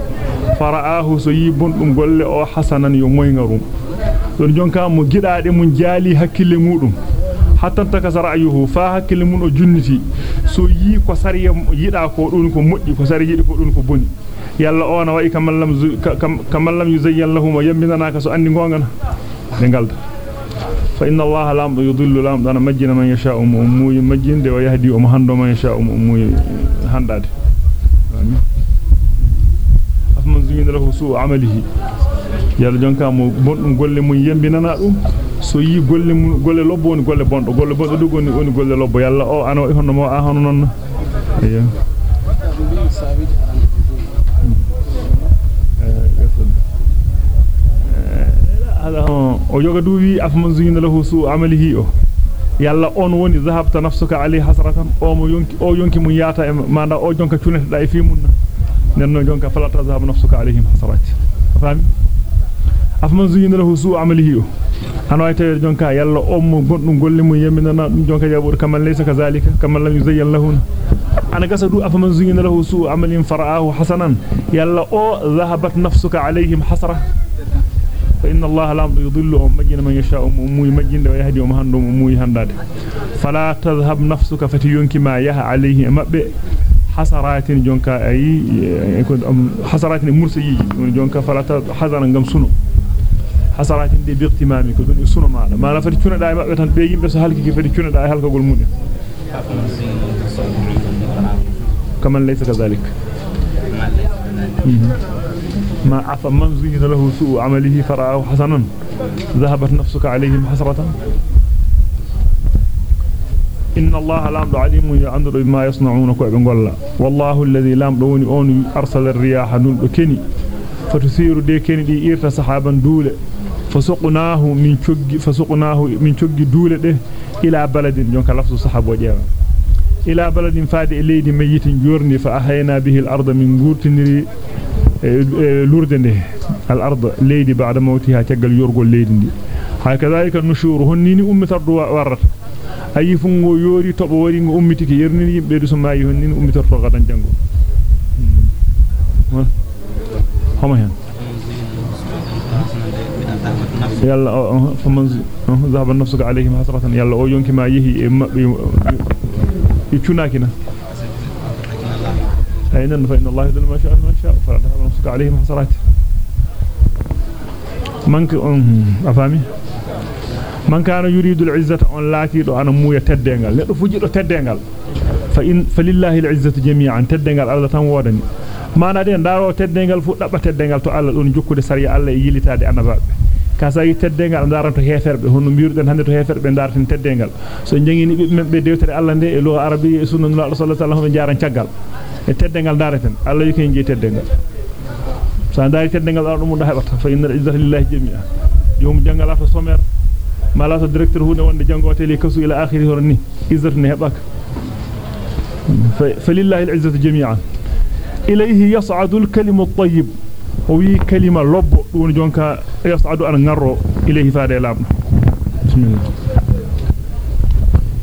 faraahu so yi bondum golle o hasanan yo moyngarum don jonka mo gidaade mun jaali hakkille mudum hatta takasa ra'yuhu fa hakkille mun o junniti so yi ko sariya yida ko dun ko moddi ko sari yidi ko dun ko boni yalla ona wa kamallam kamallam yuzayyan lahum yambinana ka so andi ngongana de galda fa inna allaha lam yudillu lam dana majjina man yasha'u mu'muy majjinde wa yahdi um hando man yasha'u mu'muy handade afman zuyina lahu su'u amalihi yalla jonka mo bondum golle mun yembinana dum so yi golle mun golle lobbo woni golle bondo golle bondo du goni woni golle lobbo yalla o ano hono mo a hono non ayya o yoga du wi afman zuyina lahu su amalihi o yalla on woni zahabta nafsuka ali hasratan o mo yonki o yonki mun yata e manda o jonka cunete da e fi mun nenno jonka fala tazhab nafsuka alayhim hasarati fami afman zuyina lahu su amalihi o ano ay tawer jonka yalla o mo gondum golle mun yeminana dum jonka jabur kamal laysa kazalika kamal lam yuzayyan lahu ana gasa du zuyina lahu su amalin fara'ahu hasanan yalla o zahabat nafsuka alayhim hasra فإن الله لا يضل مجن من يشاء أموي مجن ويهدي ومهند أموي هنداد. فلا تذهب نفسك فتيونك ما يه عليه. مبئ حسرات جونكا أي حسرات مرسيي جونكا فلا حزنا غم سنو. حسرات دي باغتمامي كدون سنو ما ما لا تشونا داي مبئ تان بي يمبه سو halki فتي تشونا داي halkagol mun كمان ليس كذلك. ما عفى من زين له سوء عمله فرآه حسنا. ذهبت نفسك عليهم حسرة. إن الله لام عليم يعندر بما يصنعون كوبن والله الذي لام دوني أون أرسل الرياح دون كني. فتثير دي كني دي إيرتا سحابا دولة. فسقناه من تشغي فسقناه من تشغي دولة إلى بلد جونك لفظ صحابه جيوا إلى بلد فادي ليدي ميت جورني فاحينا به الأرض من غورتنري lurde nde al ard leydi ba'da mawtiha tagal yorgol leydi ndi hakadhalika nushur honnini ummitardu warrata ayi fungo yori tobo wari ngo ummitiki yernini yimbe du so mayi honnini ummitorto gadan jango homa hen yalla faman zahaba nafsuka alayhim hasratan yalla o yonki ma yehi e mabbe e cunakina أين فإن الله يدل ما شاء ما شاء فلا تهب نفسك عليهم حسرات من أفهمي؟ من كان يريد العزة أن لا تيدو أنا مويا تدنغال لأنه فجيدو تدنغال فإن فلله العزة جميعا تدنغال الله تنوادني ما نادين دارو تدنغال فؤدب تدنغال تو الله دون جوكو دي سريع الله يلتادي أنا بابي kasa yi teddengal daranto heferbe hono biirden hande to heferbe dartin teddengal so jangini be dewtere Allah de e lo arabi e sunna nula sallallahu alaihi wasallam jaran ciagal e teddengal dareten Allah yake ngi teddengal sa dari teddengal dum do hebata fa innal izzata lillahi jami'a jom jangal afa somer mala to directeur hunde wonde jangote li kasu ila akhiri horni izzatu ne hebaka fa lillahi al-izzatu ilayhi yas'adu al-kalimu at-tayyib وي كلمة لب دون جونكا يصعد أن نرو إليه فادي لام بسم الله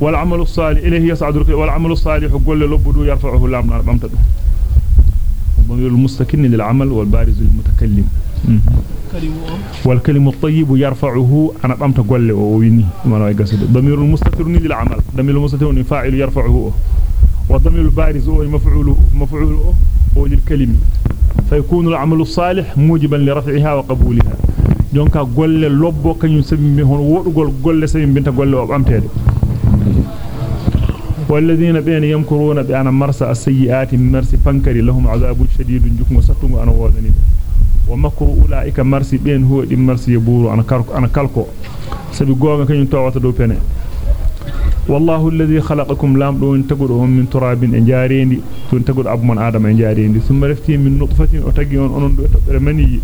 والعمل الصالح إليه يصعد والعمل الصالح قول لبدو يرفعه لامنا بمتدو ضمير المستكن للعمل والبارز للمتكلم. والكلم الطيب يرفعه. أنا قمت قول ويني. ما نوع قصد ضمير المستتر للعمل. ضمير المستتر فاعل يرفعه. وضمير البارز هو مفعول مفعول هو للكلم. فيكون العمل الصالح موجبا لرفعها وقبولها. دونك قول لبو كان يسمي هون. وودغول قول سمي بنت قول وبامتede والذين بين يمكرون بأن مرسى السيئات مرسى فانكري لهم عذاب شديد جكم وسطم أنا وادني ومكر أولئك مرسي بين هو دي مرسي يبورو أنا كالكو أنا كالكو سبي غوغا كنيو توata دو بene والله الذي خلقكم لام دون تغدو من تراب انجاريندي دون تغدو ابمن آدم انجاريندي ثم رفتي من نطفة أو تغي on onon do to maniji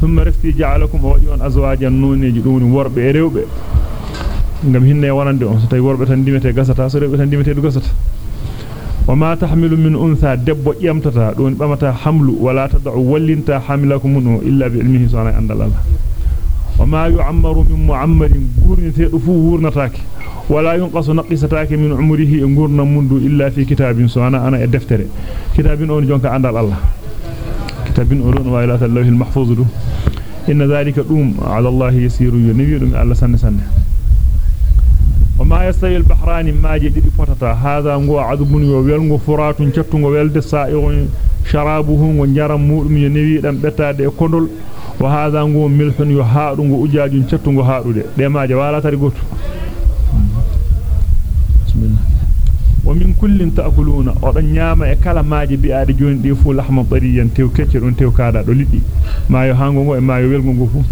ثم رفتي جعلكم azwajan nonneji dum worbe e rewbe ngam hinne wonande on so tay worbe tan dimete gasata so rewbe tan dimete du gasata. وما تحمل من أنثى دب يمتتا دون بمتا حمل ولا تدع ولنتا حملكم منه إلا بعلمه سبحانه عند الله وما يعمر من معمر غورنتي دفو ورنتاك ولا ينقص نقصتاك من عمره غورنا منdu إلا في كتاب سبحانه أنا الدفتر كتاب أون جونك عند الله كتاب أون وإلى الله المحفوظ دو إن ذلك دوم على الله يسير ينبي دم الله سنة سنة وما يستوي البحران ما جدي فتتا هذا غو عذب ويلغو فرات yo newi dam betade e kondol wa hadha ngo milhun yo haadungo ujaajun ciattugo haadude de maaje wala tari goto ta'kuluna odan nyaama e kala maaje bi'aade joni di fu lahma bariyan tew kecce don tew kaada do liddi maayo hango ngo e maayo welgo ngo fu.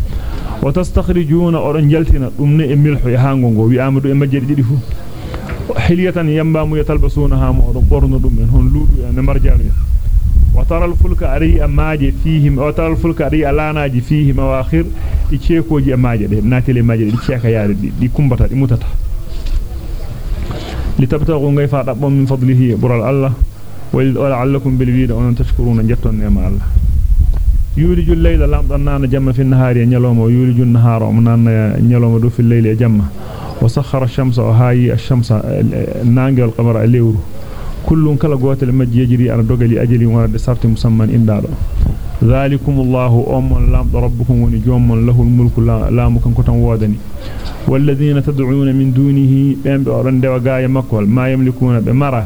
وتستخرجون أورن جلتنا أمني إملح يهانغو ويأمدوا إما جديد فو حلية ينبام يتلبسونها مؤرن قرن من هون لودو يعني مرجان وترى الفلك أري أماجي فيهم وترى الفلك أري ألاناجي فيه مواخر إيشيكوجي أماجي دي ناتلي ماجي دي تشيكا ياري دي, دي كمبتا دي لتبتغوا غيفا ربهم من فضله برال الله ولعلكم بالفيد أن تشكرون جتون نعم الله. يولج الليل لامدان نان جمع في النهار نيلوما ويولج النهار نان نيلوما دو في الليل جمع وسخر الشمس وهاي الشمس نانغ والقمر الليل كل كلا غوتل مج يجري على دوغلي اجلي ورد سرت مسمى اندادو ذلكم الله أم لام ربكم وني جوم له الملك لا مكن كتن ودني والذين تدعون من دونه بهم اورن دوا غاي مكول ما يملكون بمرا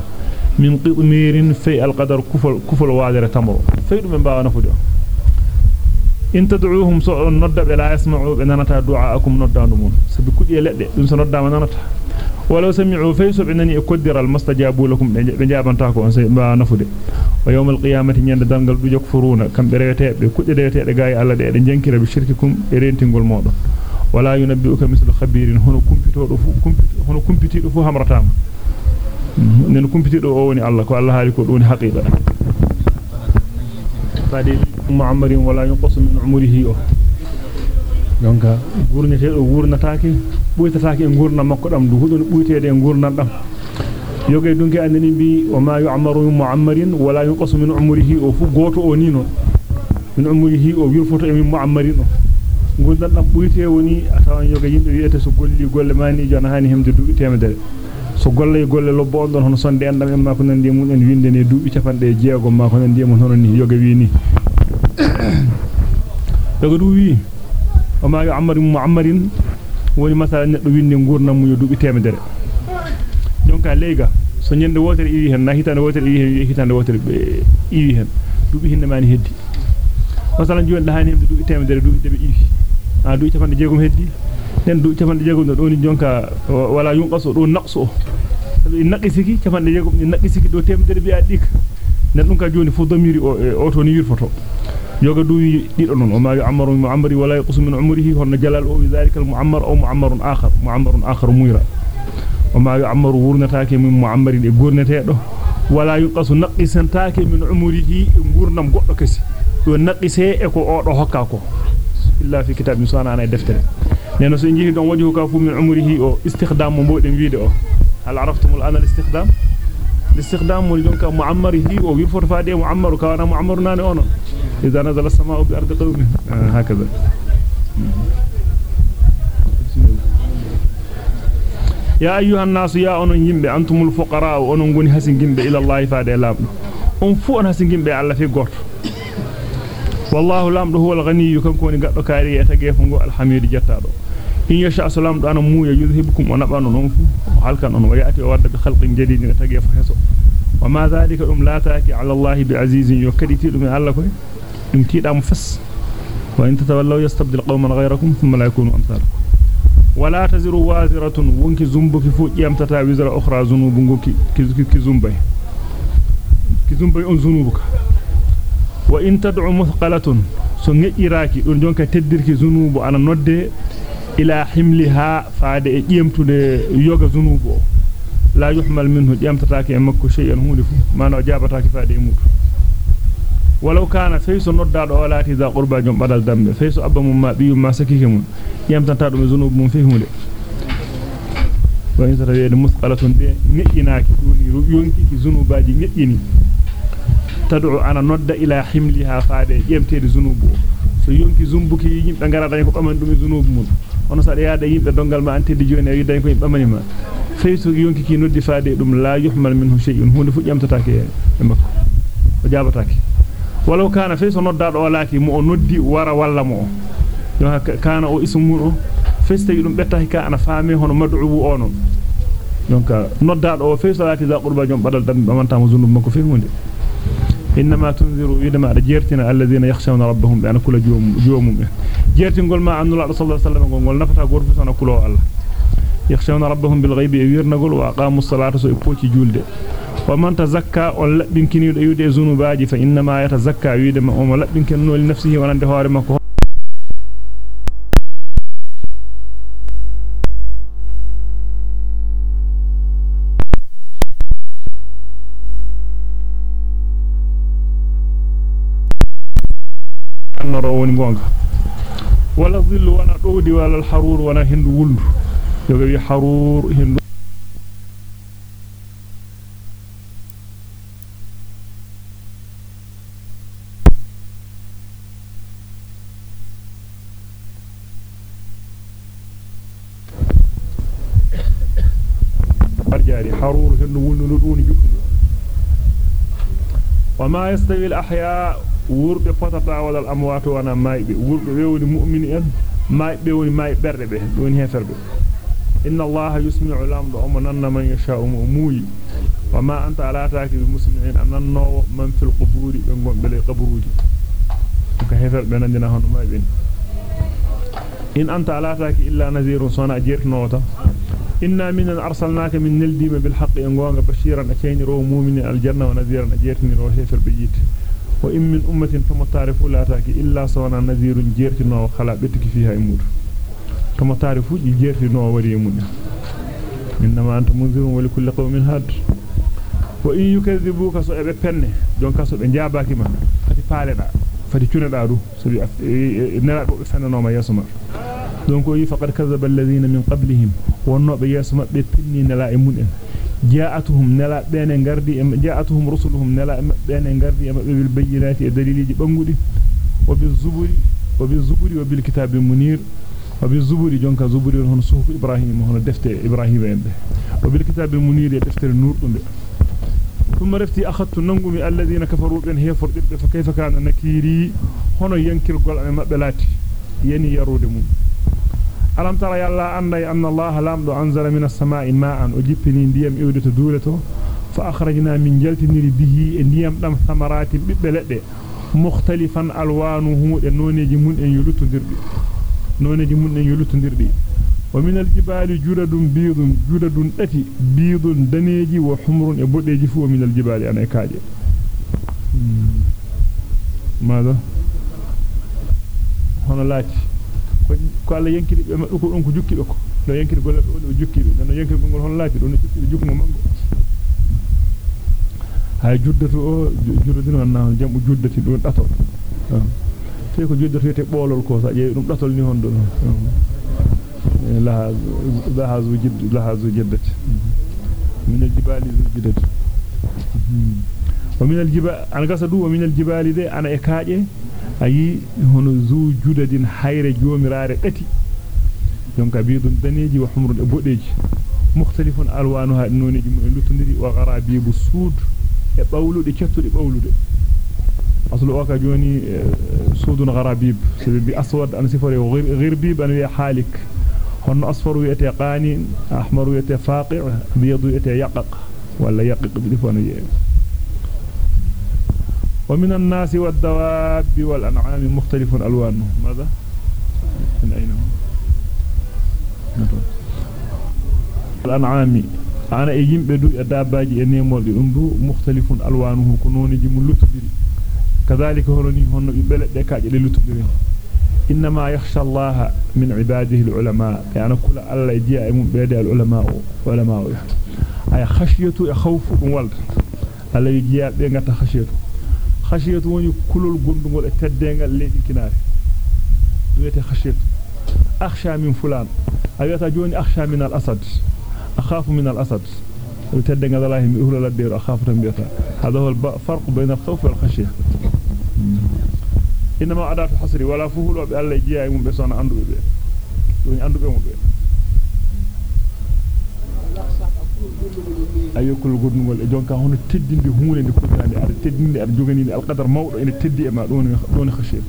من قطمير في القدر كفل كفل وادر تمر. فيد من باوا نفدو in tad'uuhum so nodda be la yasma'u be nanata du'aakum noddandu mun sabi kudi ledde ولو سمعوا فيسب إنني أقدر المستجاب لكم. بجابنتاكو ان با نافودي ويوم القيامة نين دانغال دو جوك فرونا كام بريوتي بي كودي ديوتي دي غاي الله دي. جينكير بشرككم رينتينغول مودو ولا ينبئك مثل خبير. هنا كومبيتو دو فو كومبيتو هنا كومبيتو دو فو حمرتام نين كومبيتو دو أوني الله. كو الله هاري كو دوني حقيقة. فادي معمر ولا ينقص من عمره. يونكا غورنيتو غورناتاكي buytataake e gurna makko dam du hudon buytede e gurnan dam yoge dunke andini bi o ma yu'ammaru mu'ammarin wala yunqasu min umrihi o fu goto o ni non min umrihi o yurfoto e min mu'ammarin o gurnan dam buyte woni atawan yoge yimbe wi'ete so golli golle mani jona hani hemde dubi temedere so golle golle lobbo on don hono sonde endam en ma ko nandi mun en winde ne dubi capande jeego ma ko nandi mun hono ni yoge wi ni daga du wi o ma yu'ammaru mu'ammarin woni masala neddo winde gurnam mu yodubi temedere jonka leyga so nyande wotere iwi hen na hitande wotere iwi hen hitande wotere be iwi hen dubi hinne mani heddi masala joni da hani dubi temedere dubi debe iwi a dubi capande jeegom heddi den dubi capande jeegom do doni jonka wala yunqaso do naqso sabi naqisiki capande jeegom ni naqisiki do temedere bi adik nen dum ka joni fu domiri o to ni wirfoto yoga duwi dido non o ma yu'ammaru mu'ammari wala yaqsu min umrihi hon jalal o dhalika al-mu'ammar aw mu'ammarun akhar mu'ammarun akhar muyra o ma yu'ammaru wurnataake min mu'ammarin e gorneteedo wala yuqasu naqisantake min umrihi e gurnam goddo kesi do naqise e ko o do hokka ko illa fi kitab musana ana deftere neno so jihi don wajhu ka fu min umrihi o istikhdam mo boden wiide o hal araftum al-ana al-istikhdam الاستخدام ولدونك معمره ويرفض فادي معمر كان معمر ناني إذا نزل السماء بأرض قومه. آه، هكذا. يا أيها الناس يا أنون ينبع أنتم الفقراء وأنون قني هسين جنب إلى الله فادي لابن أنفو أن هسين جنب على في قر. والله لامد هو الغني. يكون كوني قد كاري يتقيف ونقو الحمير جتادو إن يشاء سلام أنا مو يجذهبكم ونبان ننفو. وحال كان أنو يأتي وورد بخلق جديد يتقيف حسو. وما ذلك أم لا تأتي على الله بعزيز يكريتي لمن ألا كوني mo fess wa in tatawallaw yastabdil qauman ghayrakum thumma la yakunu amsalakum ولا تزر وازرة ونك زنبك فوق يمتتا وزر أخرى ذنوب كي زنبي. كي زنبي أن ذنوبك وإن تدعو مثقلة سنجيراكي دون جونك تدرك ذنوب أنا نود إلى حملها فعد يمتد يوغ ذنوب لا يحمل منه يمتتاك يمكو شيئا هو ما نجابتاك فعد يموت. ولو كان فيس نوداد اولاتي ذا قربا جوم بدل دمbe فيس ابا مum ma biyu ma sakike mun yamtanta dum zunub mum fi hunde wa in tara yede musqalatun de ngejinaaki doni yonki ki zunubaji ngejini tad'u ana nodda ila himliha faade yemtede zunubu so yonki zumbuki yimbe ngara dañ ko baman dum zunubu mun on sa yaada yimbe dongal ma antedi joni wi dañ ko bamani ma feyso yonki ki noddi faade dum la yuhmal minhu shay'un hunde fu jamtatake e makko o jabatake ولو كان في سنوداد ولاكي مو نودي ورا ولا مو كان أو اسمو دum betta ka ana faami hono mad'u onon donc noddaado o fe salati za qurba jom badal dam bamanta mo zunub mako fe hunde inma tunziru idama da jertina alladhina yakhshawna rabbahum bi an kula joom joomum jertingol ma annula sallallahu alaihi wasallam gol nafata gorfu sana kulo allah yakhshawna rabbahum bil ghaibi wirnagol wa aqamu as-salata so e poci julde ومن تزكى ولبن كنيد يودي زنوباجي فإنما يتزكى يودي ما أم لبن كنو لنفسه ونند هوار مكو نرون غونغا ولا ظل ولا دودي ولا الحرور ولا هند ولد. يغي حرور هند حرور هنو ولنو دوني جكم وما يستوي الأحياء. ورب فتتا ولا الأموات وأنا مايبي ورب ويوني مؤمنين مايبي وني ماي بربه دوني هفربه إن الله يسمع لامد أمنا من يشاء مؤموي. وما أنت على تاكي بمسمعين أننو من في القبور بنقوم بلي قبروجي كهفر بنندنا هنو مايبين إن أنت على تاكي إلا نذير صنع جيرك نوتا. إنا من أرسلناك من نلديم بالحق ينغوانغ بشيرا أكين رو مؤمن الجنة ونذيرا أجيرتني رو هيفر بيجيت وإن من أمة ثم تعرفوا لا تاكي إلا سوانا نذير جيرتنا وخلا بتك فيها يموت. ثم تعرفوا جيرتنا وري يموت. إنما أنت منذر ولكل قوم هاد. وإن يكذبوك سؤال بپenne jonka so be jabaki ma fati paleda fati cuneda du so bi nera do fenanoma yasuma donc yi faqad kazzaba alladhina min qablihim wonno be yeso mabbe pinni nela e mun en ja'atuhum nela bene gardi e ja'atuhum rusuluhum nela bene gardi e mabbe bil bayyinati e daliliji bangudi wa bil zuburi wa bil zuburi wa bil kitabil munir wa bil zuburi jonka zuburi hono suhuf ibrahim hono defte ibrahim embe wa bil kitabil munir e deftere nurdumbe ثم رفتي أخذت ننقمي الذين كفروا بين هي فرد فكيف كان نكيري؟ هنا ينكر قول أمي مقبلاتي يني يرودمون ألم ترى يلا أني أن الله لامد أنزل من السماء ماء وجبني ديم إودة دولته فأخرجنا من جلتني به ديم دم ثمرات ببلد مختلفا ألوانه نونيجي من أن يلوت دردي نونيجي من أن يلوت دردي ومن الجبال جرد بيض جرد أتي بيض دنيج وحمر يبدأ جفو من الجبال أنا كاجي. ماذا؟ هنا لاتش قال ينكر ما أقول أنك جوكي أكو لا ينكر قال أقول جوكي لأنه ينكر من قال هنا لاتش لأنه جوكي جوكي ما مانجو هاي جودة أو جودة أنا جم جودة دون أتو آه. فيكو جودة تبول الكوسا يوم أتو لني هندو آه. لها لها زوجت لها زوجت من الجبال زوجت ومن الجبال أنا قصده ومن الجبال ذي أنا إكاجة أي هن زوجت دين حير جوم رار قتي يوم كبير دنيج وحمر بوديج. مختلف ألوانها نونج لطندي وغرابي بسود بقوله دي كتر بقوله دي أصل أوكا جوني آه، سود غرابيب. سبب أسود أنا سفر غير غير بيب أنا حالك. E yete faqi biyadu yete yaqaq wala yaqiq bi difano yeeyo ومن الناس والدواب والأنعام مختلف ألوانه ماذا؟ من أين؟ الأنعام أنا إيجيم بدو داباجي إنيمول دو مختلف ألوانه كنوني من لتبري كذلك هرني هن بلد دكاج للتبري إنما يخشى الله من عباده العلماء. يعني كل الله يجيء من بلاد العلماء علماء. أي خشية يخوف والد. الله يجيء بين قط خشية. خشية وين كل الجند والتدين اللي في كنار دوية خشية. أخشى من فلان. أي تجوني أخشى من الأسد. أخاف من الأسد. وتدين الله يهول الدير أخاف من بيته. هذا هو الفرق بين الخوف والخشية. إنما أداة حصري ولا فهول وبألا جياي مبسان أندو بي دون أندو بي مبين أيو كل قدن والإجوان كهون تدين دي هون اندي قدران دي تدين دي أرجوغني دي القدر موضع اندي تدين اما دون خشيت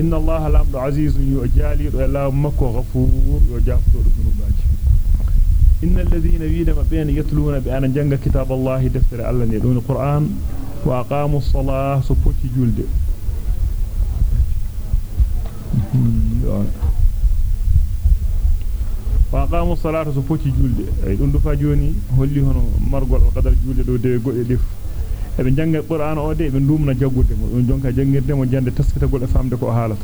إن الله لامد عزيز يؤجالي ويلا مكو غفور ويجافتور ذنوباك إن الذين بيدما بين يتلون بأن جنغ كتاب الله دفتر ألا يدون القرآن وأقاموا الصلاة سبوتي جلد وأقاموا الصلاة سبوتي جلد عيد أندفا جوني هولي هنو مرقو القدر جلد ودي قوئي لف أبن جنگ القرآن أودي أبن دومنا جاقو دي. أبن جنگ جنگ دي مجاند تسكت قول أفهم دي قوحالة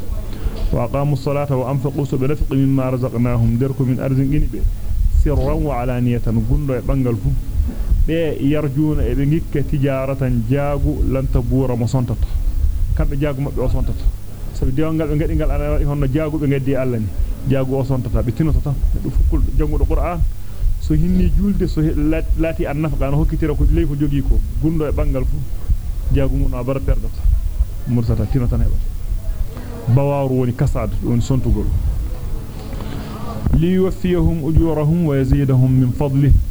وأقاموا الصلاة وأنفقوا سبلفق مما رزقناهم. ديركم من أرزن جنبه سرا وعلانية قلوا يبنغلهم be yarjuna e be ngikka tijaratan jaagu lan tabura mo sontata kambe jaagu mabbe o sontata sabi dewangal be ngadi ngal ana honno jaagu be ngaddi Allah ni jaagu o sontata be tinota tan do fukul jangudo qur'an so hinni julde so lati an nafqa no hokkitira ko ley jogi ko gundo e bangal fu jaagu mun abara perdata mursata tinota heba bawaru woni kasad woni sontugol li yuwaffiyahum ujurahum wa yazidahum min fadlihi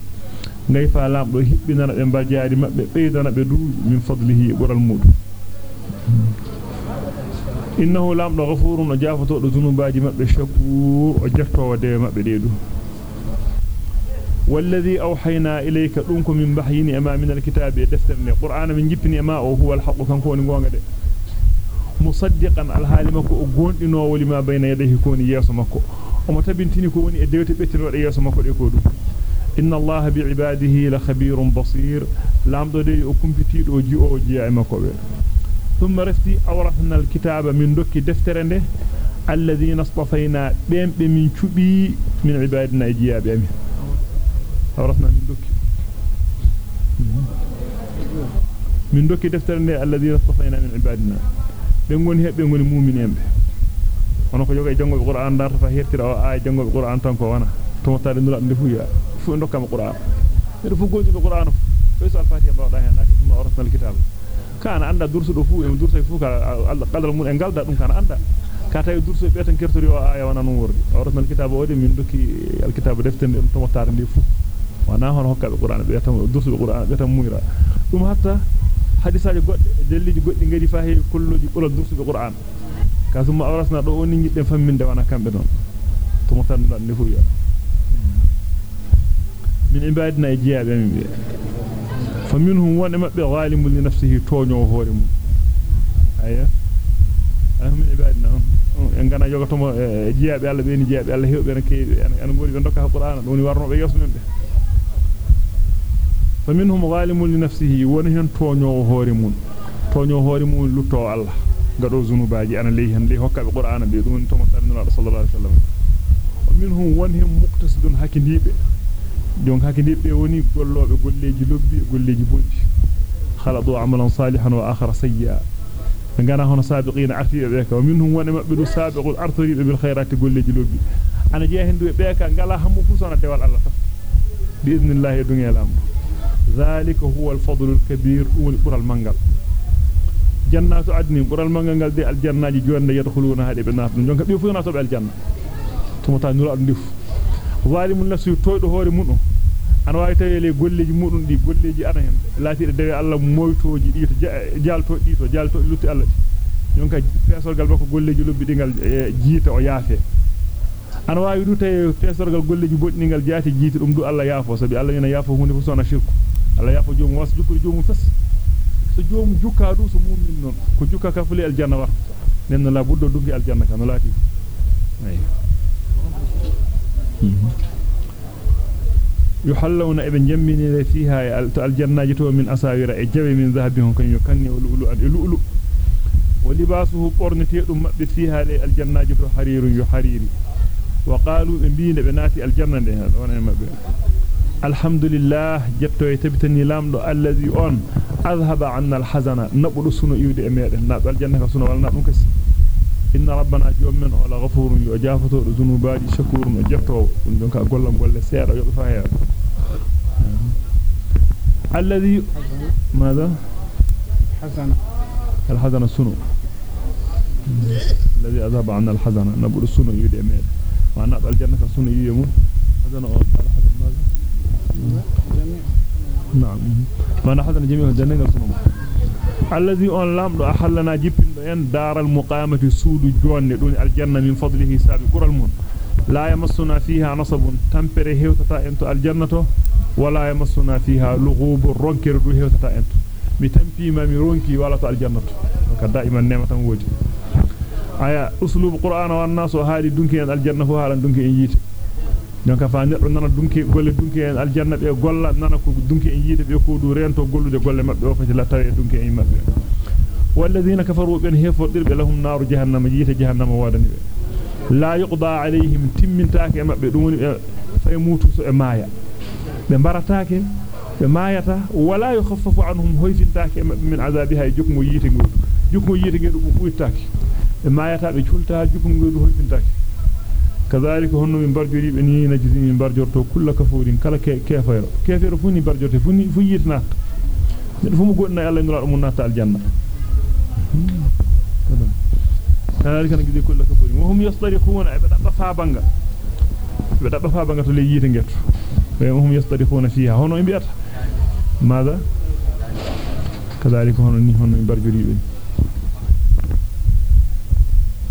ngay fa lamdo hibbinana be mbajaari mabbe beydana be du min fadlihi bural mudu innahu lamdo ghafurun o jafato do zunubaji mabbe shakur o jettowo de mabbe deedu والذي أوحينا إليك دونك من بحيين أما من الكتاب دفترني قرآن من جبني أما هو الحق كان كون غونغا دي مصدقا الحال مكو غوندينو ولما بين يديه كون ياسو مكو وما تبنتني كوني ادوتي بيتر ودي ياسو مكو دي كودو إن الله بعباده لخبير بصير. لامدو دي أو كومبيتيدو جي أو جي مكو ثم رفتي أورثنا الكتاب من دك دفترنده الذين اصطفينا بهم من شبي من عبادنا إجياب أمي أورثنا من دك من دك دفترنده الذين اصطفينا من عبادنا. بنقول هي بنقول مؤمنين به ko joga jango qur'an darta fa hertira o ay jango qur'an tan ko wana to fu ndokam qur'an e fu goji qur'an fa sal fatiha bawda hen ati tuma orasna alkitab kana anda dursudo fu e dursa fu ka Allah qadar mun en galda dum kana anda ka tay durso be tan kertori o aya wana non wordi orasna alkitab o de min dokki alkitab deftende to motare ndi fu wana hono hokkabe qur'an be tan dursudo qur'an be tan muira dum hatta hadisaaje godde jelliji goddi ngadi fa heewi kolloji bulal dursudo qur'an kasuma awrasna do woni nyidde famminde wana kambe non to mo tan non fu ya min ibadina e jiyaabe min be faminhum wona mabbe zalimun li nafsihi toño hoore mum aya ah min ibadina en gana jogoto mo jiyaabe Allah be ni jiyaabe Allah hewbe en keewi en gori be dokka qur'an do ni warno be yosmen be faminhum zalimun li nafsihi wona hen toño hoore mum toño hoore mum lutto Allah gado zunubaji ana ley hen ley hokkabe qur'ana be dum to mo sallallahu alaihi wasallam wa minhum wanhum muqtasidun hakindibe jon hakindibe woni gollobe golleji lobbi golleji bonti khaladu amalan salihan wa akhara sayya ngana hono sabiqina artibe be ka minhum wan mabbe du sabiqul artibe bil khairati golleji lobbi ana jeya hen du be ka ngala hammu fu sona dewal Allah taf bi idnillahi dungal amdu zalika huwa al fadlul kabir wal bural mangal jannatu adni bural mangal de al jannaji jonde yadkhuluna hade be naatu jonka be fu naatu be al janna tumata nura andifu zalimun nafsi toydo hoore mudum an wawi tawele golleji mudum di golleji ana hen laati dewe Allah moytoji di to jalto di to jalto lutti Allah jonka pesorgal bako golleji lobbi dingal jiita o yaafe an wawi du tay pesorgal golleji bodningal jaati jiiti dum du Allah yaafo sabi Allah yana yaafo hunde fu sona shirku Allah yaafo joomu was jukuri joomu fess so joomu jukka du so mu'min non ko jukka ka fuli aljanna wa nenno la buddo dungi aljanna kan laati ay يحلون ابن جمين فيها الجنة تو من أساور اجوي من ذهبهم كن يكني ولؤلؤ اللؤلؤ ولباسه قرنتي دم فيها الجنة تو حرير يحريري وقالوا بين بناتي الجنة الحمد لله جتو يتبتني لامدو الذي اون أذهب عنا الحزن. نبدو سنو اميدن نابل الجنة سنو ولا كسي إن ربنا جوم من ولا غفور يجافتو ذنوبادي شكور جفتو دونك غولام غول سيرا يطفا هي الذي ماذا؟ حزن الحزن السنو. الذي أذهب عنا الحزن. نبر السنو يدي أمير وأنا الجنة السنو يمون حزن أو الحزن ماذا؟ نعم. ما حزن جميع الجنة السنو. الذي أن لام أحلنا جبن بأن دار المقامة سود جون دون الجنة من فضله سابق المون لا يمسنا فيها نصب تمبر هيوتتا انتو الجنة ولا يمسنا فيها لغوب رونكر دو هيوتتا انتو mi tampi ma mi ronki wala to aljannatu ka daiman nematan wodi aya uslub qur'an wa nasu haali dunki en aljanna fu haalan dunki en yite donc fa neddo nana dunki golle dunki en aljanna be golla nana ko dunki en yite be ko du rento gollude golle mabbe o fati la tawe dunki en mabbe والذين كفروا بأن هي درب لهم نار جهنم جيت جهنم وادني لا يقضى عليهم تم تاك بدون آه، فيموت مايا. بمبارتاك بمايا ولا يخفف عنهم هيف تاك من عذابها. يجكم ويتم يجكم ويتم يجكم ويتاك بمايا بجلتا يجكم هيف تاك كذلك هن من برجري بني نجزي من برجرته كل كفور كلا كيف يرفوني برجرته فني فيتنا فمو قلنا يلا نرى أمنا تعال جنة barjorte funi fu yitna fu mu godna Allah ngura dum nata aljanna كذلك نجد كل كفور وهم يصطرخون عبدا بفابنغا عبدا بفابنغا تو لي ييته نغت وهم يصطرخون فيها هونو امبيات ماذا كذلك هونو ني هونو برجوري بي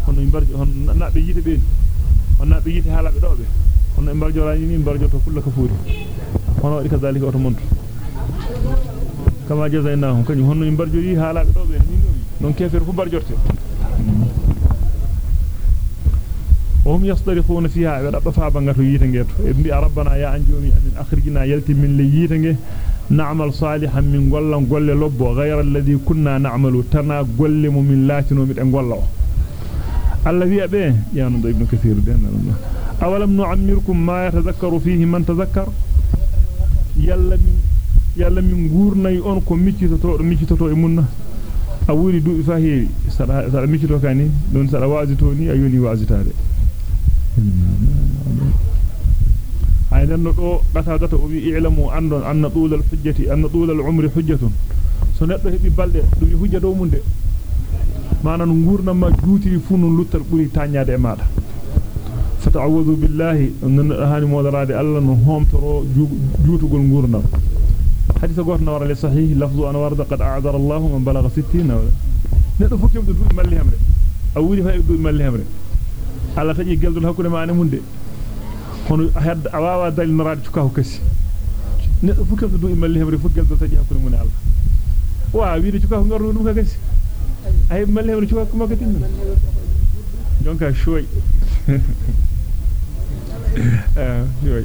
هونو برج هون نابbe yite be hon nabbe yite halabe dobe hon en barjorani ni barjoto kullu kafuri hono wadi kazalika oto monto kama jazainahum kanyum honno non kefer fu barjorte وهم يصطرخون فيها رب فابغاتو ييتنgeeto e bi rabbana ya anjumi amin akhrijna yalti min liyitenge na'mal salihan min gollan golle lobbo ghayra alladhi kunna na'malu tana golle mu min latino mi de golla o alla wi'a be ya no ibn kathir den awalam nu'ammirkum ma yatadhakkaru fihi man tadhakkar yalla min yalla min gurnay on ko miccitoto do miccitoto e munna a wuri duubi fa heewi sada sada miccito kani don sada waazito ni a yoni waazitaade ay den do data data o wi i'lamu andon anna tulal hujjati anna tulal umri hujjatun so neddo hebi balde dum hujja do munde manan ngurnam ma juuti fu non luttal buri tañaade e maada fata'awudhu billahi nan hani modarade alla no homtoro juutugol ngurnam حديث قرنا ورا صحيح لفظ أنا ورد قد أعذر الله من بلغ ستين نادو فك يوم دود ملي همري. أو ودي فاي دود ملي همري. على فجي قلد الله كل ما أنا مندي هون أحد أواوا دال نراد شكاه كسي. نادو فك يوم دود ملي همري فك قلد تجي هكول من الله. وا ويدي شكاه نورو نوكا كسي. أي ملي همري شكاه كم كتير يونكا شوي. آه، شوي.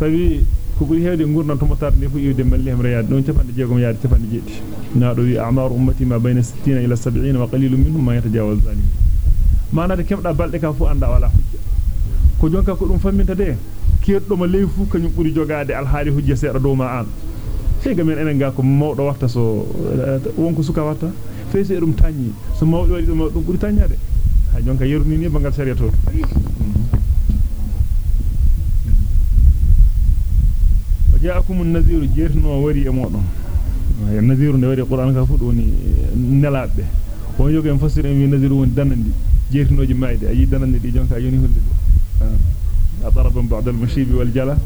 سبي ko buri heede ngurnan to motar ne fu iwde malli ham rayad don capande jeegom yaade capande jeedi naado wi a'maru ummati ma bayna 60 ila 70 wa qalilun minhum ma yatajawaz zalim manade kebda balde ka fu anda wala hujja ko jonka ko dum famminta de keddo ma ley fu kanyum buri jogaade alhaali hujja seeda do ma an sey gamen enen ga ko mawdo warta so wonko suka warta feese dum tanyi so mawdo wadi dum dum buri tanyade ha jonka yeruni ni bangal sariya to جاءكم النذير جيرنا وري امودن يا نذير نوري القران كفود وني نلاد به و يوجي مفسر ان نذير وني دانندي جيرنوج مايد اي دانندي دي جونكا يوني هولدي ضربا بعد المشيب والجلا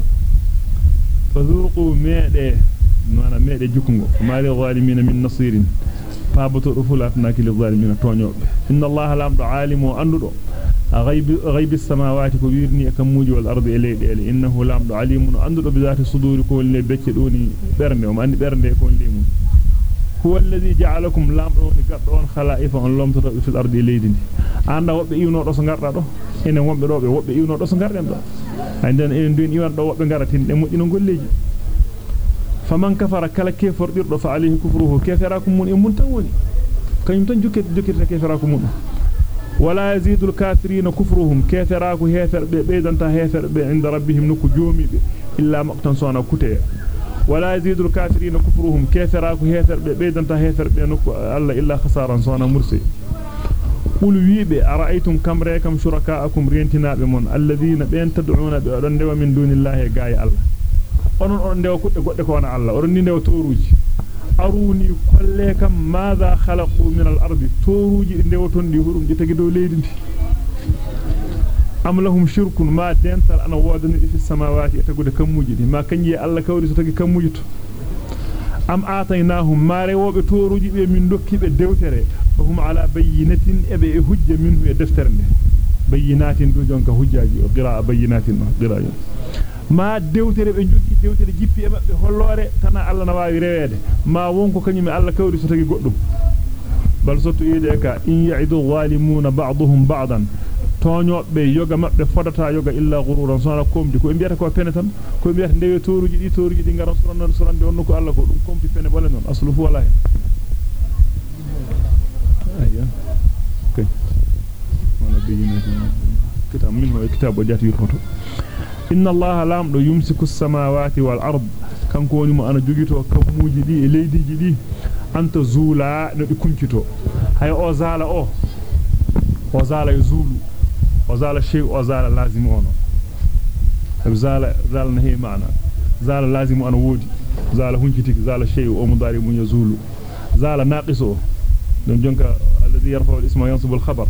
فذوقوا ماده hulde ضربا بعد المشيب والجلا فذوقوا ميده نانا ميده جوكنgo ما للظالمين من نصير فابتو رفلاتناك للظالمين تونيوبه ان الله لام عالم واندو غيب غيب السماوات كبيرني كموجي والارض اليدي انه لام عليم اندو بذات صدور كل becce doni bernde o andi bernde ko limu huwa alladhi ja'alakum lam doni gaddo on khalaifa on lomtoto fil ardi leydi anda wobbe iwno do so garda do enen wombe do be wobbe iwno do so garden do anden en duin iwan do wobbe garatin de mujjino golleji faman kafara kala kefordirdo fa alayhi kufruhu kafarakum mun e mun tan woni kanyum tan jukket jukkirta kafarakum mun wala yazidul kafirin kufruhum kafaraku hefer be beydanta hefer be inda rabbihim nuku joomibe illa maqtan sona kuteya wala yazidul kafirin kufruhum kafaraku hefer be beydanta hefer be nuku alla illa khasaran sona mursi wiibe ara'aytum kam reekam shurakaakum rentinabe mon alladheena ben tad'una be don dewa min dunillahi gaaya allah onon on dewa kudde godde ko wana Allah onon ni dewa toruji aruni kolle kam maada khalaqu min al-ardi toruji dewa tondi hurum je tagi do leydi ndi am lahum shirkun ma dental ana wodani fi samawati tagude kammuji di ma kanji Allah kawri so tagi kammuji to am ataynahum mare wobe toruji be min dokki be dewtere hum ala bayyinatin ebe e hujja minhu e deftere nde bayyinatin do jonka hujjaji o qira'a bayyinatin qira'a ma dewtere be joggi dewtere jippi e mabbe hollore tana Allah na waawi rewede ma wonko kanyum Allah kawri so tagi goddum bal sotto ide ka in ya'idu zalimuna ba'dhum ba'dan toñobe yoga mabbe fodata yoga illa ghururan sona komdi ko biyata ko pene tan ko biyata ndewe toruji di toruji di ngara suran surande onno ko Allah ko dum komti pene bolen non aslu fu wala hen ayya kay wala biyina kitab min ho kitab jati yurfoto inna allaha lamdo yumsiku as-samawati wal ard kanko woni mo ana jogito kammuji di e leydiji di anta zula no di kuncito hay o zala o o zala yuzulu o zala shay o zala lazim ono zala zala nahi maana zala lazim ana wodi zala hunciti zala shay o mudari mun yazulu zala naqiso don jonka alladhi yarfa'u al-isma yansibu al-khabar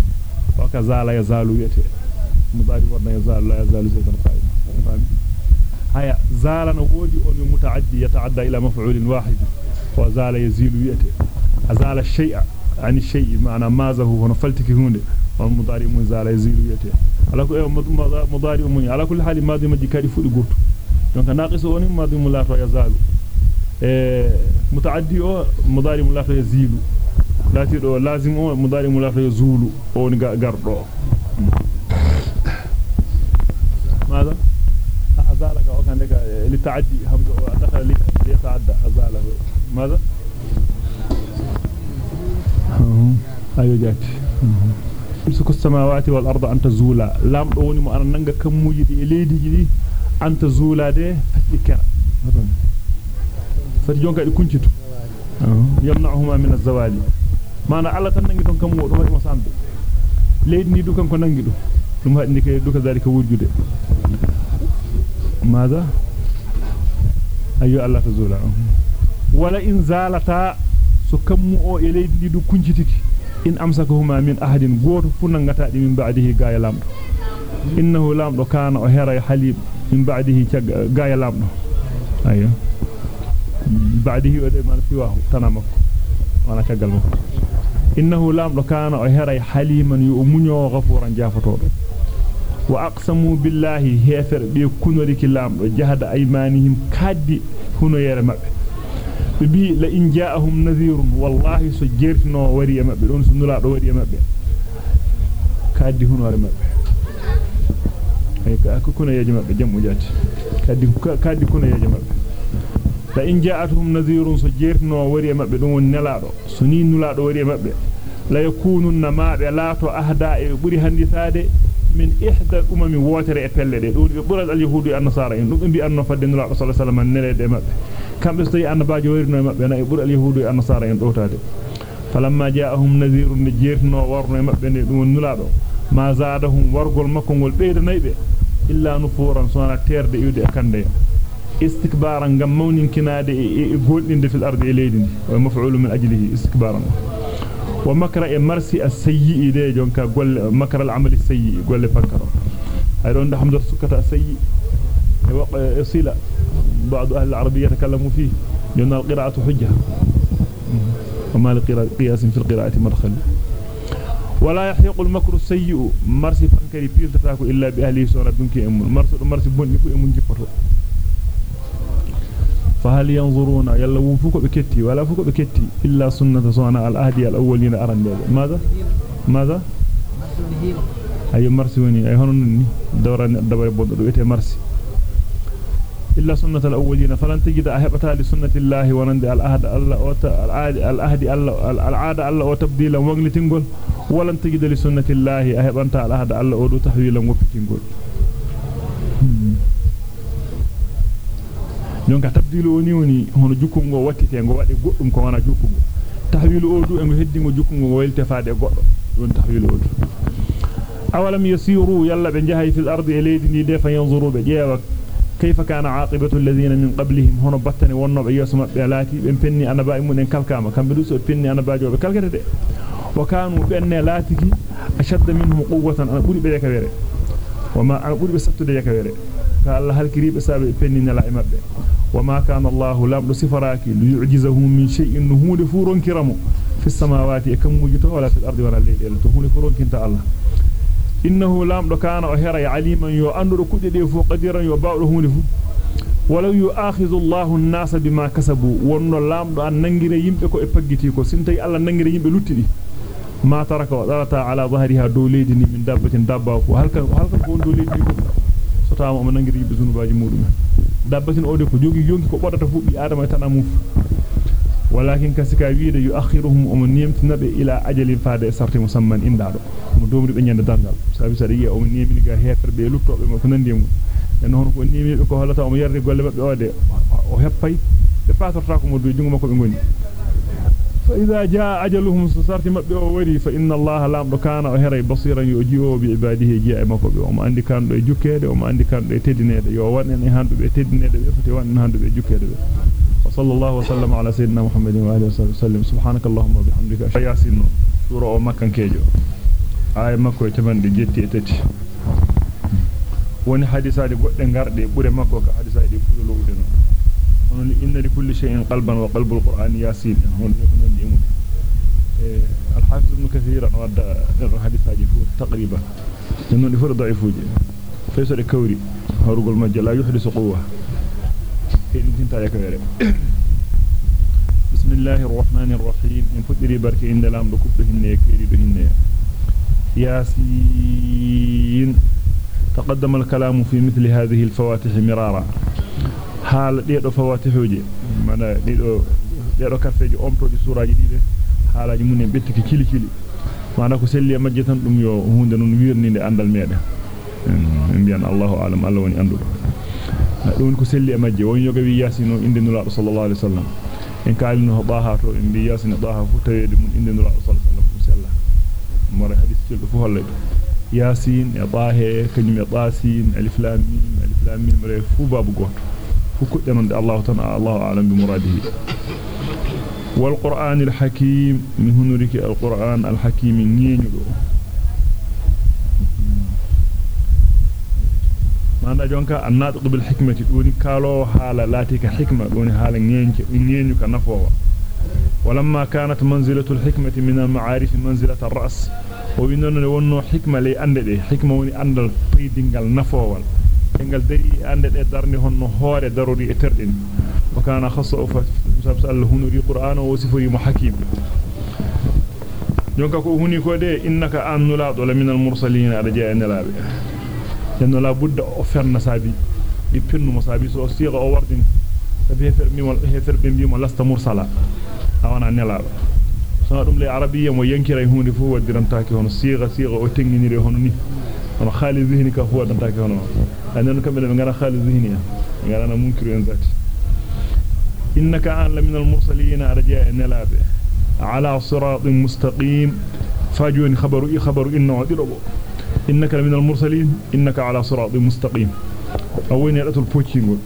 wa ka zala yazalu yati mudari wadna yazalu la yazalu zaydan qa'im هيا زال نودي أن متعدي يتعدى إلى مفعول واحد وزال يزيل يأتي أزال الشيء عن الشيء معنى مازه ونفلتك هون. والمضارع من زال يزيل يأتي على كل مضارع من على كل حال ماضي مجي كاري فوق قوت donc ناقص أن ماضي ملاto يزال. متعدي أو مضارع ملاto يزيل. لاتي لازم أو مضارع ملاto يزول. أو غاردو ماذا؟ لك للتعدي همزة دخل ليتعدى. أزاله ماذا؟ أيوة جات يمسك السماوات والأرض أن تزولا لام دوني مو أنا نانغا كموجي دي. ليدي دي أن تزولا دي فكرة fati jonka di kuncito yamna'uhuma min az-zawali mana alla tan nangi ton kam wo dum mo sambe leydi ni dukan ko nangi dum dum haddi ke duka zalika wujude ماذا؟ أيها الله تزولا ولا إن زالتا سكمو أو إليه دي كنجتك إن أمسكهما من أحد غور فنغتا من بعده غاية لامدو. إنه لامدو كان أهيرا حليب من بعده غاية لامدو. أيوه. بعده ودي ما سواه. تنامك وأنا تغال مكو إنه لامدو كان أهيرا حليما يؤمنيو غفورا جافتو وأقسموا بالله هيفر بي كنوريك لام جهد أيمانهم كادي هنو يرى مبه بي لئن جاءهم نذير والله سجرتنا وري مبه دون سنلا وري مبه كادي هنو يرى مبه ay ko kuna yaji mabbe jamu jati kadi kadi kuna yaji mabbe la in ja'atuhum nadhirun so jertino wari mabbe dum won nelado so ni nulado wari mabbe la من إحدى أمم واتر أبلدت برد اليهود والنصارى نقوم بأنه فدن الله صلى الله عليه وسلم كم يستطيع أن باج ويرنا مبنى يعني برد اليهود والنصارى فلما جاءهم نذير نجيرنا ورنا مبنى دون نلاده ما زادهم ورق المكم والبيد نيب إلا نفورا سوانا تير دي يودي أكان دي. استكبارا غمون كنا دي في الأرض إليه ومفعول من أجله استكبارا. E marsi as-sayyi de jonka golle makra al-amal as-sayyi golle fakkaro. أي رون حمزة سكة سيء صلة بعض أهل العربية يتكلموا فيه لأن القراءة حجة وما لقياس في القراءة مدخل ولا يحيق المكر السيء مرسي فانكري بيلتتاكو إلا بأهله سورة دنكي أمون مرسي مرسي كو أمون جفرو فهل ينظرون يلا وفوك بكتي ولا فوك بكتي؟ إلا سنة صنع الأهدي الأولين أرن ماذا؟ ماذا؟ أي مرسي وني أي هنوني دوران دبر بودو مرسي. إلا سنة الأولين. فلن تجد أهبتها لسنة الله ونند الأهد الله الأهد العادة الله وتبديلا ومغلتنقل ولن تجد لسنة الله أهبتها الأهد الله ودو تحويلا وفتنقل jonka tabdilu woni woni hono jukkungo wattite ngo wadi goddum ko wana jukkungo tahwilu odu e ngo heddingo jukkungo welte faade goddo don tahwilu odu awalam yasiru yalla be jahay fil ardi elaydi ni de fa yanzuru be jeewa كيف كان عاقبة الذين من قبلهم هنا بطني ونب يسمع بلاتي بن بني أنا باي من كالكاما كان بدوس بني أنا باجو بكالكتة وكانوا بأن لاتك أشد منهم قوة أنا بوري بيك بيري وما أنا بوري بسبت بيك بيري قال الله هل كريب سابق بني نلا إمام وما كان الله لم لصفراك ليعجزه من شيء انه لفورن كرمه في السماوات كم وجته ولا في الأرض ولا الليل الا هو لفورن كنت الله انه لم كان اهرى عليما يؤندر كدي دي فوق قدير يباوله لف ولو يؤاخذ الله الناس بما كسبوا ون لم ان نغيري يمبه كو باغيتي كو سنتي الله نغيري يمبه لوتدي ما ترك ذات على ظهرها دوليد من دابه دابه وهل هل دوليد سوتام من نغيري بزنباجي مودو dabbatin o de ko jogi yonki ko bodata fu bi adama tan amuf walakin kasika wiide yu'akhiruhum um nimtinabe ila ajalin faade sarti musamman indado mo domri be nyande dangal sabi sada yi o nimini ga heferbe luttobe mo ko nandi mun en hono ko nimini ko holata o yardi golle mabbe ode o heppay be fatorta ko mo do jungo makko be ngoni فإذا جاء أجلهم استصارت مبئة ووري فإن الله لم كان أهري بصيرا يؤجيه بعباده جاء مكبئة وما أندي كان يجوكيه وما أندي كان يتدنيه يوان أن يهاندو بيتدنيه ويفتي وان يهاندو بيجوكيه وصلى الله وسلم على سيدنا محمد وآله وصحبه وسلم. سبحانك اللهم وبحمدك أشياء سنو سورة ومكا كيجو. آي مكو يتمند جيتي يتتي وان حديثة دي بودنغار دي بودن مكو كحديثة دي بودن لغودنو إن لكل شيء قلبا وقلب القرآن ياسين. هون إيه، الحافظ ابن كثير رد الحديث هذه فور تقريبا لأنه فور ضعيف وجه. فيصل الكوري هرقل المجلة يحدث قوة. في الانتين تايا بسم الله الرحمن الرحيم. إن فتري بارك إن دلام لكفهن يكفيري بهن. ياسين تقدم الكلام في مثل هذه الفواتح مرارا. هل ديرو فواتح وجه. معنا ديرو ديرو كافيجي أمتو دي سورة جديدة haalaji mun bettiki kili kili maana ko selli majje tan dum yo hunde non wirninde andal meden en biyan Allahu a'lam Allah woni andudo dum ko selli e majje won yoga wi yasino inde nula sallallahu alaihi wasallam en kalino baha to en bi yasino baha fu tawede mun inde nula sallallahu alaihi wasallam mara hadith celdo fu holle yasin e bahe kanyum e basin alif lam mim alif lam mim re fu babu goto fu kudde non de Allah tan Allahu a'lam bi muradihi والقرآن الحكيم من هنا لك القرآن الحكيم نين ما هذا جونك الناطق بالحكمة يقولي كالو حالة لا تيك حكمة يقولي حالة نين كنفوة. ولما كانت منزلة الحكمة من المعارف منزلة الرأس وإننا نقول حكمة لي أندل حكمة وإن أندل بيدنغ النفوة إنغل دي أندل دارني هون نهار داروري إتردين. وكان خاصة أفات مساب سأل هنا في قرآن ووصفه محكيم يوم كاكو هني كو دي إنك أن نلاد من المرسلين على جاء نلاب لأنه لابد أفر نسابي يبين مسابي. سوى سيغة أو ورد طيب فبيفر بيما هفر بيما لست مرسلا. أوانا نلاب سنعلم لي عربية وينكر هوني فهو درمتاكي هون سيغة سيغة وتنجنيري هون ني. أنا خالي ذهني كفوة درمتاكي هون أنا نكمل من غير خالي ذهني. غير أنا منكر ينزاتي la min al mursalin arja nelabe ala siratin mustaqim fajuni khabaru i khabaru inna wadirobo إنك من المرسلين. إنك على صراط مستقيم. أوين يدأت البوتشينغول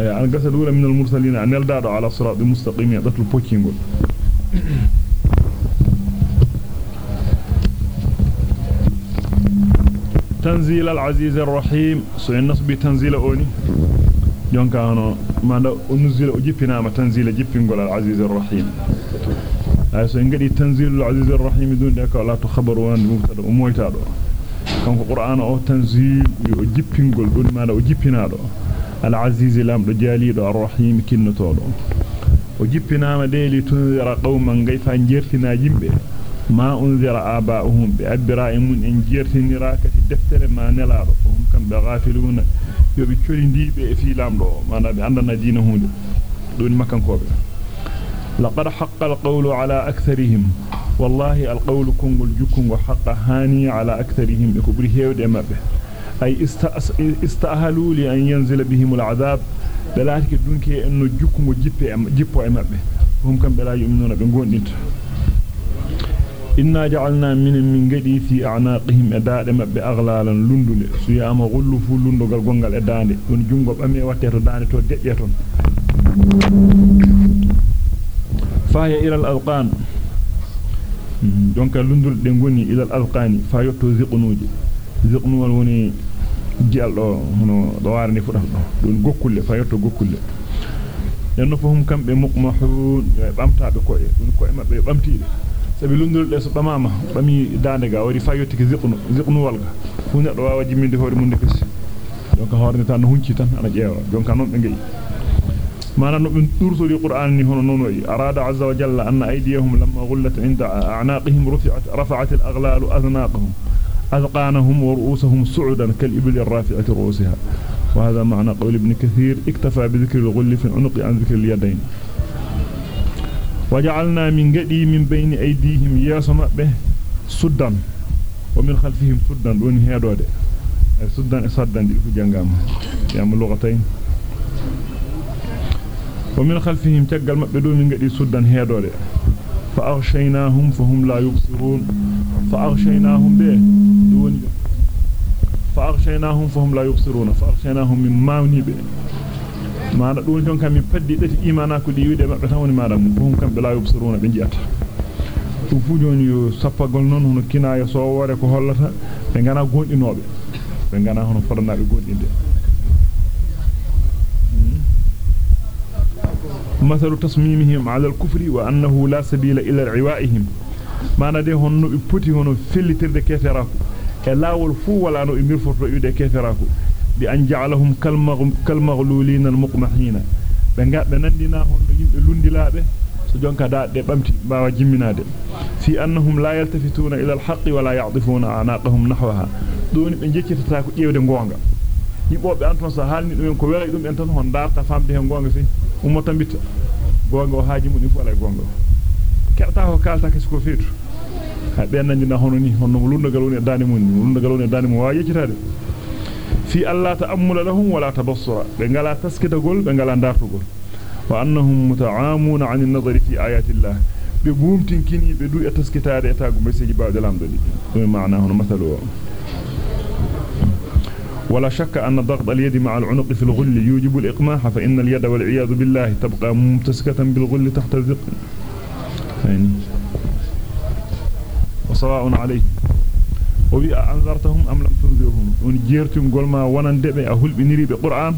أي أنا قصد أولى من المرسلين. أن يلداد على صراط مستقيم يدأت البوتشينغول تنزيل العزيز الرحيم. سو النصب تنزيل أوني. Jonka hono manda unzila o jippinaama tanzila jippingol al aziz ar rahim ay so ngadi tanzilul aziz ar rahim dunde ko la to khabaru wan mubtada o moytaado kanko qur'an o tanzil o jippingol don manda o jippinaado al aziz lam do jalido ar rahim kinnotodo o jippinaama de li tunzira qauman gayfa jertina yimbe ma unzira aba'uhum bi abra'im en jertinira kati deftere ma nelaado hum kambe ghafiluna yobi corindibe e fi lamdo manda be andana diina hunde doni makankobe laqad haqqa alqawlu ala aktharihim wallahi alqawlu kungul jukungo haqqa hani ala aktharihim be ko buri hewde mabbe ay istahalu li an yanzila bihim al'adab dalati dunki enno jukungo jippe jippo e mabbe hum kam be la yu'minuna be gondinta inna ja'alna min min gadi fi a'naqihim adaade mabbe aghlalan lundule suyama gullu fu lundugal gongal e daande don jungo bame watte to daande to dejje ton faya ila al-alqan donc lundul de ngoni ila al-alqani fa yotto ziqnuji ziqnuwal woni jialdo hono do warni fu daf don gokkulle fa yotto gokkulle yanno fahum kambe muqmahun bamtaabe ko e ko e mabbe bamtiide sabi lundulde so bamama bami dande ga wari fayotti ke ziqnu ziqnu walga fu neddo wawa jimminde hoore mun kesi donc hoorne tan hunci tan ana jeewa donc non be ngi mana no ben tursori qur'an ni hono nono yi arada azza wa jalla anna aydiyahum lamma ghullat inda a'naqihim rufi'at rafa'at al-aghlal aznaqahum أذقانهم ورؤوسهم سعدا كالإبل الرافعة رؤوسها وهذا معنى قول ابن كثير اكتفى بذكر الغل في العنق عن ذكر اليدين وجعلنا من قدي من بين أيديهم ياسم به سدا ومن خلفهم سدا دون هيدود سدا سدا دي في جنغام يام لغتين. ومن خلفهم تقل مبدو من قدي سدا هيدود فأغشيناهم فهم لا يبصرون. فأغشيناهم به دون فأغشيناهم فهم لا يبصرون. فأغشيناهم من ماوني به. Maana dum jonka mi paddi dati imana ko di wiide mabbe tan woni maadam fum kambe la yubsiruna be jiata dum fu joni yo sappagol non hono kinaya so wore ko hollata be ngana gondinobe be ngana hono fornaabe gondinde مثل تصميمهم على الكفر وأنه لا سبيل إلى عوائهم ما ندي هنو إبوتي هنو فلتر كيفراكو كلاول فو ولا نو إمير فرطو يدي بأن جعلهم كالمغلولين المقمحين بنغا بنندنا هون يمبه jimminaade fi annahum la yaltafituna ila alhaqi wala ya'difuna anaqahum nahwaha doni be jeccitata ko ƴewde gonga yibobe anton sa halni dum ko welay dum en tan hon darta famde hen gonga fi ummo tambita gonga o haaji mun fu ala gonga kerta ko kalta kes ko feetu ha be nandina hono ni hono lundagal woni daani mun lundagal woni daani mo waa yeccitaade في ألا تأمل لهم ولا تبصر بنغلا تسكتغول بنغلا دارتغول وأنهم متعامون عن النظر في آيات الله ببومتين كيني بدو تسكتار يتاغو مسيجي بعد الامدلي معناه مثل ولا شك أن ضغط اليد مع العنق في الغل يوجب الإقماح فإن اليد والعياذ بالله تبقى ممتسكة بالغل تحت الذقن يعني وسواء عليه وبي أنذرتهم أم لم تنذرهم؟ ون جيرتم قول ما ونندب أهل بنري بقرآن.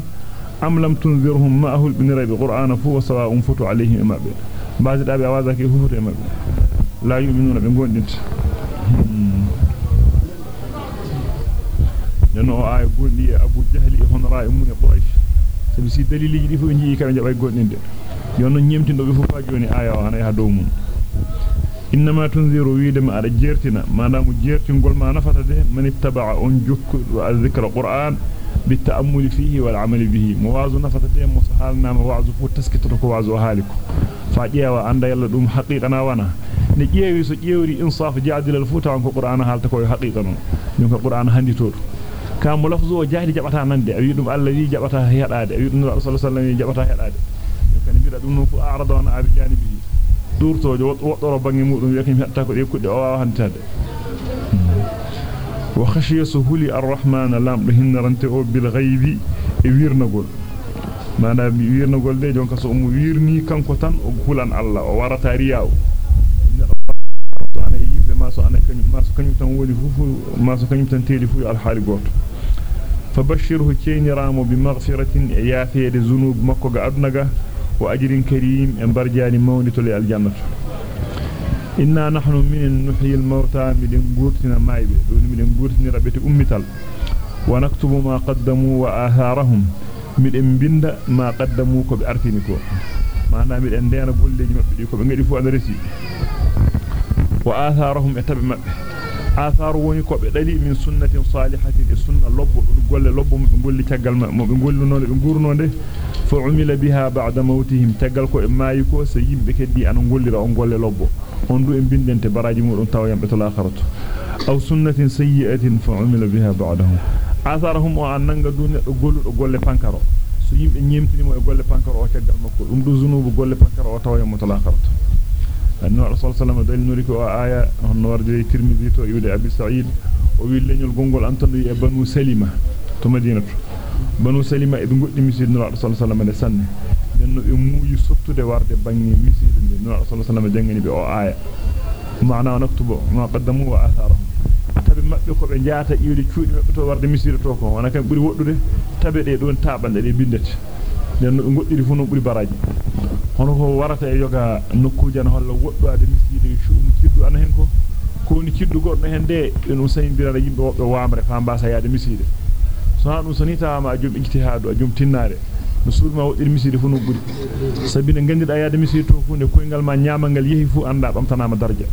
أم لم تنذرهم؟ ما أهل بنري بقرآن. فهو سواء فتوا عليهم إما بي بعض الأبي أوازك يفوت إما بي لا يؤمنون بنقول نت. لأنه آية قول لي أبو جهل هون رأي من قريش. سبسي دليل يجري فو نجي كان جبا يقول نت. يونو نيمتين دو بفو فاجوني آية وأنا يهدومون. ويدم على جيرتنا. ما دام جيرتن قل ما نفت ده من اتبع أن جك الذكر القرآن بالتأمل فيه والعمل به. موعظ نفت ده مصحالنا موعظ فو تسكتك وعظ أهالك فاجئ وعند يلا دوم حقيقنا وأنا نجيوي سو جيوري إنصاف جعدل الفوت عن القرآن حالتك حقيقة يوم القرآن هندي تور. كام لفظه جاهل جبتها نندي. أيدم الذي جبتها هي الآد أيدم رسول الله صلى الله عليه وسلم جبتها هي الآد يمكن بيرا دون فو أعرض عن أبي جانبه durtojo woddoro bangi mudum yakim hetta ko de kudde o wawa hantade wa khashiya suhuli arrahman lamdo hinnarante o bil ghaibi e wirnagol mana mi wirnagol de jonka so mo wirni kanko tan o hulan alla o warata riyaw so ana yimbe ma so ana kany ma so kanyum tan woni fufu ma so kanyum tan teli fu al hali goto fabashirhu chayniramo bi maghfiratin yafede zunub makko ga adnaga وأجر كريم إن برجاني مونت للجنة إنا نحن من نحيي الموتى من قرثنا مايب من قرثنا ربيت أمتال ونكتب ما قدموا وآثارهم. من إنبند ما قدموا كبأرثينكو معنا من أندين أقول لجمع بديكو بنجد فوق أدرسي. وآثارهم إتبع مبه atharu woni ko be dali min sunnatin salihatin e sunna lobbo dum golle lobbo mo be golli tagal mo be golluno be gurnonde fa umila biha ba'da mawtihim tagal ko e mayi ko so yimbe keddi an gollira on golle lobbo on du e bindente baraji mudum tawyambe to lakharatu aw sunnatin sayyi'atin fa umila biha ba'dahum atharahum o annanga du neddo golludo golle pankaro so yimbe nyemtinimo e golle pankaro o tagal makko dum du zunubu golle pankaro o tawyambe to lakharatu ko aya on warde tirmidhi to yude abi sa'id o wi leñol gongol antandu e banu salima to madinatu banu salima e be goddi misidno rasul sallallahu alaihi wasallam sanne denno be muuyi sottude warde bangi miside de no rasul sallallahu alaihi wasallam jangani be o aya maana naktubu ma qaddamu wa atharahum tabe mabbe ko be jaata iwde cuudi mabbe to warde miside to ko wana kan buri woddude tabe de don tabande de bindete denno be goddiri fu no buri baraji hono ko warata e yoga nokkuje an holla wodduade miside shuum kiddu an hen ko ko ni kiddu goddo hen de en usayndirara yimbe wobbe waamre fa mbasa yaade miside so ha dum sonita ma jom ijtihadu jom tinnare no sulma woddir miside fu no buri sabina gandida yaade miside to fu ne koyngal ma nyaamangal yehi fu anda bamtanama darja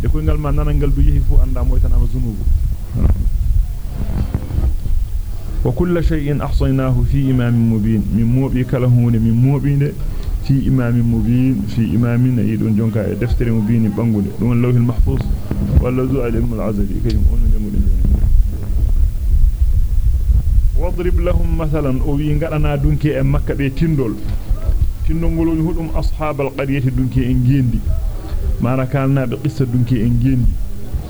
de koyngal ma nanangal du yehi fu anda moytanama zunubu وكل شيء أحصيناه في إمام مبين. من موبي كلهون من موبين في إمام مبين في إمامنا يدون جونكا دفتر مبين بانغول دون اللوح المحفوظ. ولا ذو علم العزلي. كيهم أون جمول واضرب لهم مثلا. wi ngadana dunki e makka be tindol tindongol woni hudum ashabal qaryati dunki en gendi mana kalna be qissa dunki en gendi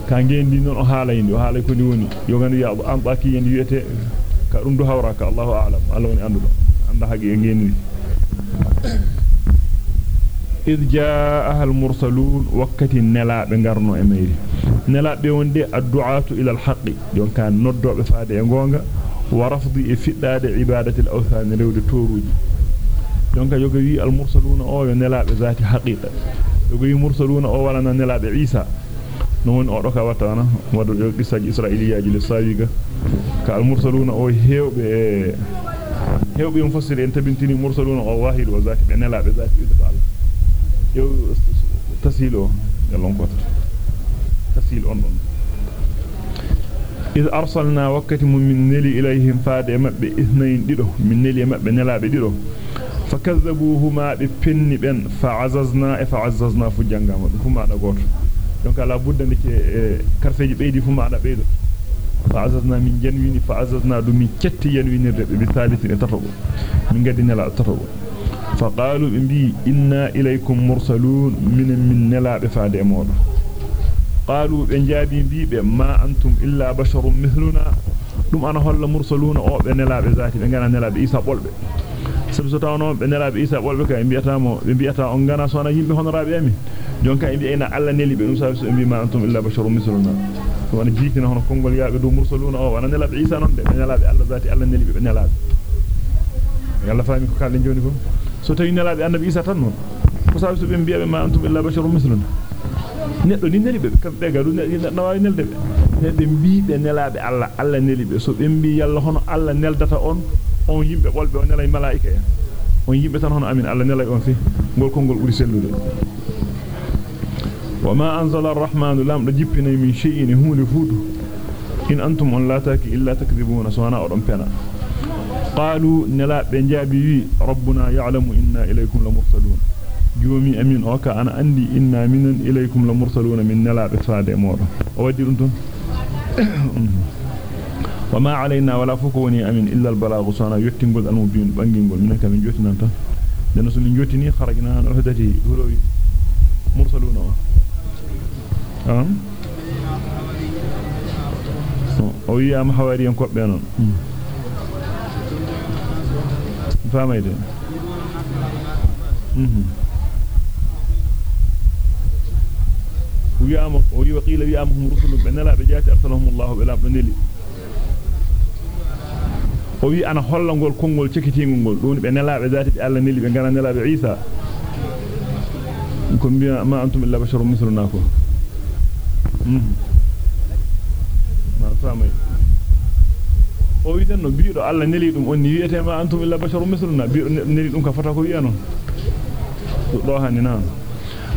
ka gendi non o haalayndi o haalay ko ka dum du hawraka Allahu a'lam. Allah woni andudo anda hagi en gendi إذ جاءها المرسلون وقت نلا بنغرنو اميري نلا بيوندي الدعاة إلى الحق دون كان نودو بفاده غونغا ورفض افداد عبادة الأوثان رود توروجي دونك يوغي المرسلون أو نلا بذات حقيقة يوغي مرسلون أو ولا نلا بعيسى non o do ka watana wadu yo gisaji israiliyaaji le sawiga ka al mursaluna o hewbe hewbe mufassir en tabintini mursaluna o wahid wa zati be nela be zati be Allah yow tasilo yallon ko tasil on on إذ أرسلنا وقت من نلي إليهم فاد مبه اثنين ديدو من نلي مبه نلابه ديدو فكذبوهما بفن بن فعززنا فعززنا فجنغام فما أنا قول donc ala budda ndike karfeji beedi fu maada beedo fa azazna min janwini fa azazna dum min cetti yanwinirde be thalithin tatobo min gaddi nela tatobo fa qalu bi inna ilaykum mursalun min min nela be faade e modo qalu be jaabi bi be ma antum illa basharun mithluna dum ana holla mursaluna o be nela be zati be ngana nela be isa bolbe sabi so tawno be nela be isa bolbe kay biyata mo be biyata on ngana sona yimbe honoraabe ami jonka imbi ina alla neli be dum sabi so imbi ma antum illa basharun mithluna wana jiitina hono kongol yaabe do mursaluna o wana nela be isa non be nela be alla zati alla neli be nela yalla faami ko kalde joni ko so tawi nela be annabi isa tan non ko sabi so be biyabe ma antum illa basharun mithluna neddo ni neli be kambe gadu neddo wawi nelde be nedde biibe nelabe alla alla neli be so be mbi yalla hono alla neldata on on yimbe bolbe on nelay malaika en. On yimbe tan hono amin alla nelay on fi gol kongol buri sellude. وما أنزل الرحمن لام رجبنا من شيء هون فود إن أنتم أن لا تاكي إلا تكذبون سوانا أرمبنا قالوا نلا بنجابي ربنا يعلم إنا إليكم لمرسلون جومي أمين أوكا أنا عندي إنا من إليكم لمرسلون من نلا بفاد مورا أودي أنتم وما علينا ولا فكوني أمين إلا البلاغ سوانا يتنقل المبين بانجنقل منك من جوتنا أنت. لأنه سمين جوتني خرجنا عن أهدتي هلوي مرسلون. hawari en kobbe non famayde mhm ويام وقيل ويامهم رسل بنلا بجات أرسلهم الله بلا بنلي o wi ana holla gol kongol cekitingol gol don be nelaabe zati be Allah neli be ngana nelaabe Isa ko biya ma antum illa basharun mithluna ko ma famay o wi den no biido Allah neli dum on ni wiete ma antum illa basharun mithluna biido neli dum ka fata ko wi'ano do hani nan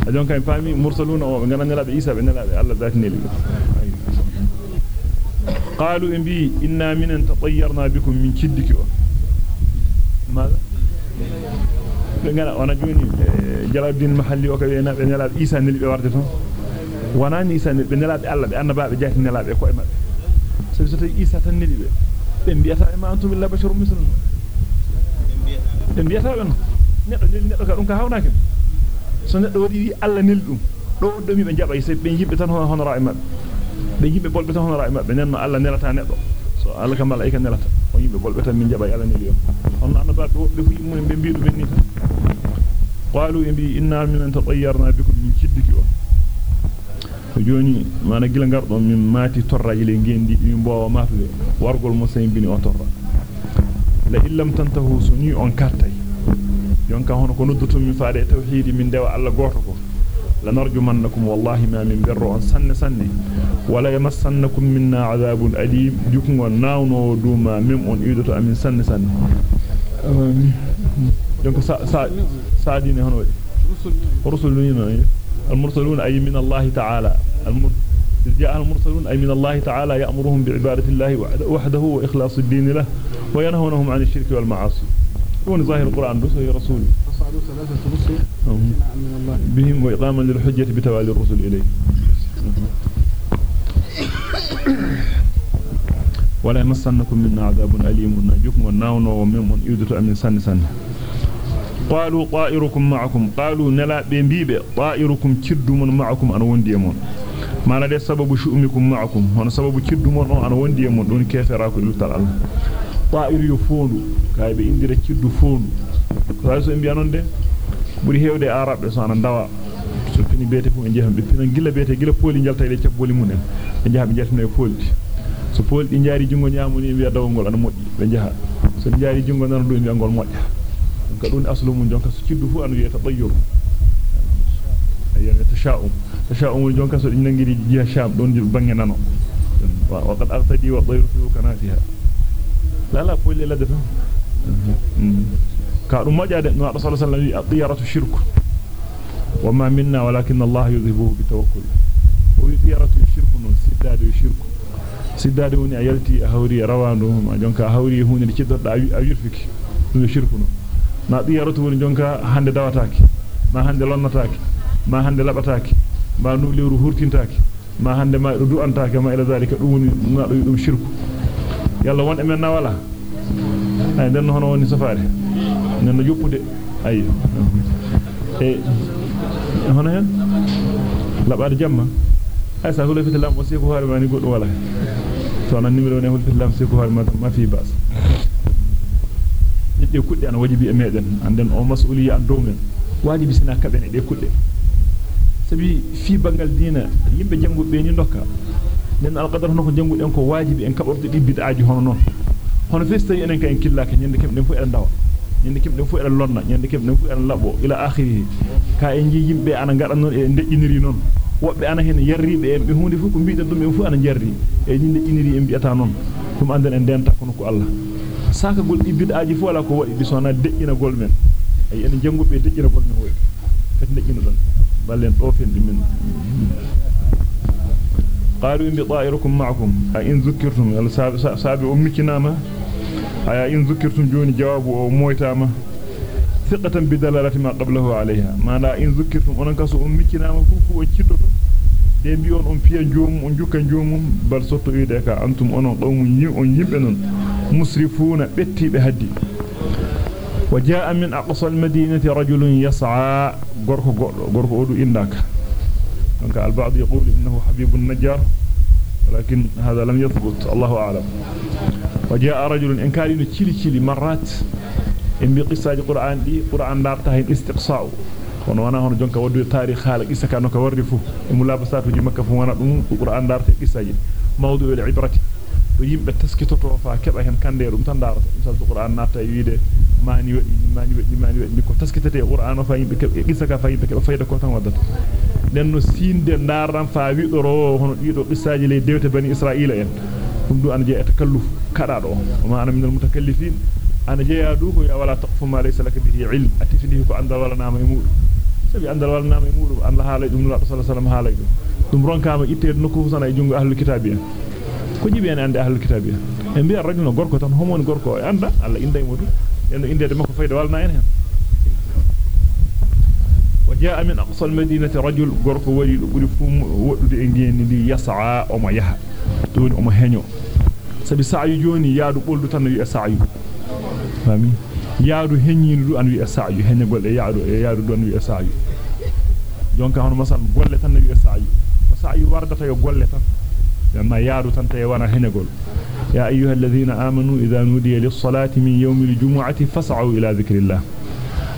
a jonka en fami mursaluna o be ngana nelaabe Isa be nelaabe Allah zati neli قالوا إن بي إنا من أن تطيرنا بكم من شدك ماذا؟ بنقال وأنا جوني آه، جلال الدين المحلي وكبيرنا بنقال إيسا نلبي بارتفهم وأنا نيسا نلبي بنقال بألا بأن باب جاهت نلبي أكو إمار سبسة إيسا تنلبي بنبي أتا إما أنتم إلا بشر مثلنا بنبي أتا بنا نقل نقل كارونك هاوناك سنقل ودي ألا نلبي لو دمي بنجاب إيسا بنجيب بتنهونا هون رائمات be yimbe bolbe tan hono raay mabbe nenno alla nelata neddo so alla kam malaika nelata on yimbe bolbe tan min jaba alla neli on on annaba be fu yimmu be biidu men ni qalu imbi inna min tatayyarna bikum min kiddiki o joni mana gila gardo min mati torraji le ngendi min bowa matude wargol mo sembini o torra la illam tantahu suni on kartay yonka hono ko noddutum mi faade tawhidi min dewa alla goto ko لنرجمنكم والله ما من بر سن سن ولا يمسنكم منا عذاب أليم. جكم وناونو دوما مم أن يدتو أمين سن سن. saadine hono wadi rusulun المرسلون أي من الله تعالى. جاء المرسلون أي من الله تعالى يأمرهم بعبادة الله وحده وإخلاص الدين له وينهونهم عن الشرك والمعاصي. هو ظاهر القرآن رسول رسول. بهم وإقاما للحجة بتوالي الرسل إليه. ولا يمسنكم منا عذاب أليم نجوكم والناون ومم يودة أمن سن سن. قالوا طائركم معكم. قالوا نلا بيبي. طائركم كدوم معكم أنا ونديمون. ما لا سبب شؤمكم معكم. هنا سبب كدوم أنا ونديمون. دون كيفراكم إلو الله طائر يفوندو كاي بي انديره كيدو فوندو ko so mbiya non de buri hewde arabe so ana dawa so fini bete fu en jeham be fina gilla bete gilla poli jalta ile ciabboli munen be jaha be jaltino e poldi so poldi jaari jungo nyaamuni mbiya dawgol ana moddi be jaha so jaari jungo nan do mbiya gol modja donc dun aslu mun jonka so ciddu fu anu yeta tayyur ayyan tasha'um tasha'um jonka so nangiri jiha sham don bangi nano wa qad aqtadi wa tayru fi kanatiha la la polli la defa كان ما جاء النبي صلى الله عليه وسلم الطيارة الشرك. وما منا ولكن الله يذهبه بتوكل. وطيارة الشرك سداد الشرك. سداد هوني عيالتي أهوري روانه ما جونك أهوري هوني لكذا أجرفك الشرك ما طيارة هوني جونك هند دواتاك. ما هند لنتاك ما هند لبتاك. ما نولي رهورتين تاك ما هند ما ردو أنتاك ما إلى ذلك. هوني ما يدوم الشرك يلا وان أمنا ولا. Ay den hono woni safaare nen no yoppude ay e hono hen labade jamma ay sa hulu fitil lam wasi ko hoore mani goddo wala to nan nimiro ne hulu fitil lam si ko hoore ma ma fi bas nidde kudde an wajibi e meden anden o mas'uliya an dow men wajibi sina kabene de kudde sabi fi bangal dina yimbe jangube ni dokka nen alqadar hono ko janguden ko wajibi en kaborde dibbide aaji hono non hono festa enen ka en killaka nyande kem den fu eden dawa nyande kem den fu eden lonna nyande kem den fu eden labo ila akhiri ka en ji yimbe ana ngada non e dejjiniri non wobbe ana hen yarribe en be hunde fu ko biiden dum en fu ana jarri e nyinde jiniri en biata non dum anden en denta kono ko Allah saka gol dibbide aaji fu wala ko wadi bisona dejjina gol men ay en jangube dejjina gol men woy kat dejjina don ballen do fendi min قالوا إن بطائركم معكم أئن ذكرتم سابع أمكناما أي إن ذكرتم جوني جواب ومويتاما ثقة بدلالة ما قبله عليها ما لا إن ذكرتم أنكسوا أمكناما فوفو وكدتم de mbi on on piya joomum on jukka joomum bal sotto wiide ka antum onon qawmun yi on yimbe non musrifuna bettibe haddi. وجاء من أقصى المدينة رجل يسعى غرق غرق أدو إنداك دونك البعض يقول إنه حبيب النجار ولكن هذا لم يثبت الله أعلم وجاء رجل إن كان تشيلي تشيلي مرات إن بقصة القرآن دي قرآن دارتها استقصاء hono wana hono jonka waddu tarikh hala qissa kan ko wardi fu mulabasatuji makka fu wana dum qur'an darte qissaji mawdu al ibrati do yimbe taskitoto fa keba hen kande dum tan darata misal qur'an nata wiide mani wadi mani wadi mani wadi ko taskitete qur'an fa yimbe kebe qissa ka fa yimbe kebe fayda ko tan wadata den no sinde daran fa widoro hono dido qissaji le dewte bani israila en dum du an je takalluf kada do ma ana min al mutakallifin ana jeya du ko ya wala taqfu ma laysa laka bihi ilm atifini ko andal wala nama e mudum sabi andal wala nama e mudum an la halay dum nula sallallahu alaihi wasallam halay dum dum ronkama ittede nokku sana e jungo ahlul kitabiya ko jibi en ande ahlul kitabiya e bi'a rajul gorko tan homo woni gorko e anda alla inday mudu en indede makko fayda walna en hen وجاء من أقصى المدينة رجل غرق ولي e ngendi ndi yas'a o ma yaha doni o ma henyo sabi sa'yu joni yaadu boldu tan wi sa'yu fami yaadu henyinu du an wi sa'yu henyagol e yaadu e yaadu don wi sa'yu jonka hono masal golle tan wi sa'yu sa'yu wardata yo golle tan ma yaadu tan tay wana henyagol يا أيها الذين آمنوا إذا نودي للصلاة من يوم الجمعة فاسعوا إلى ذكر الله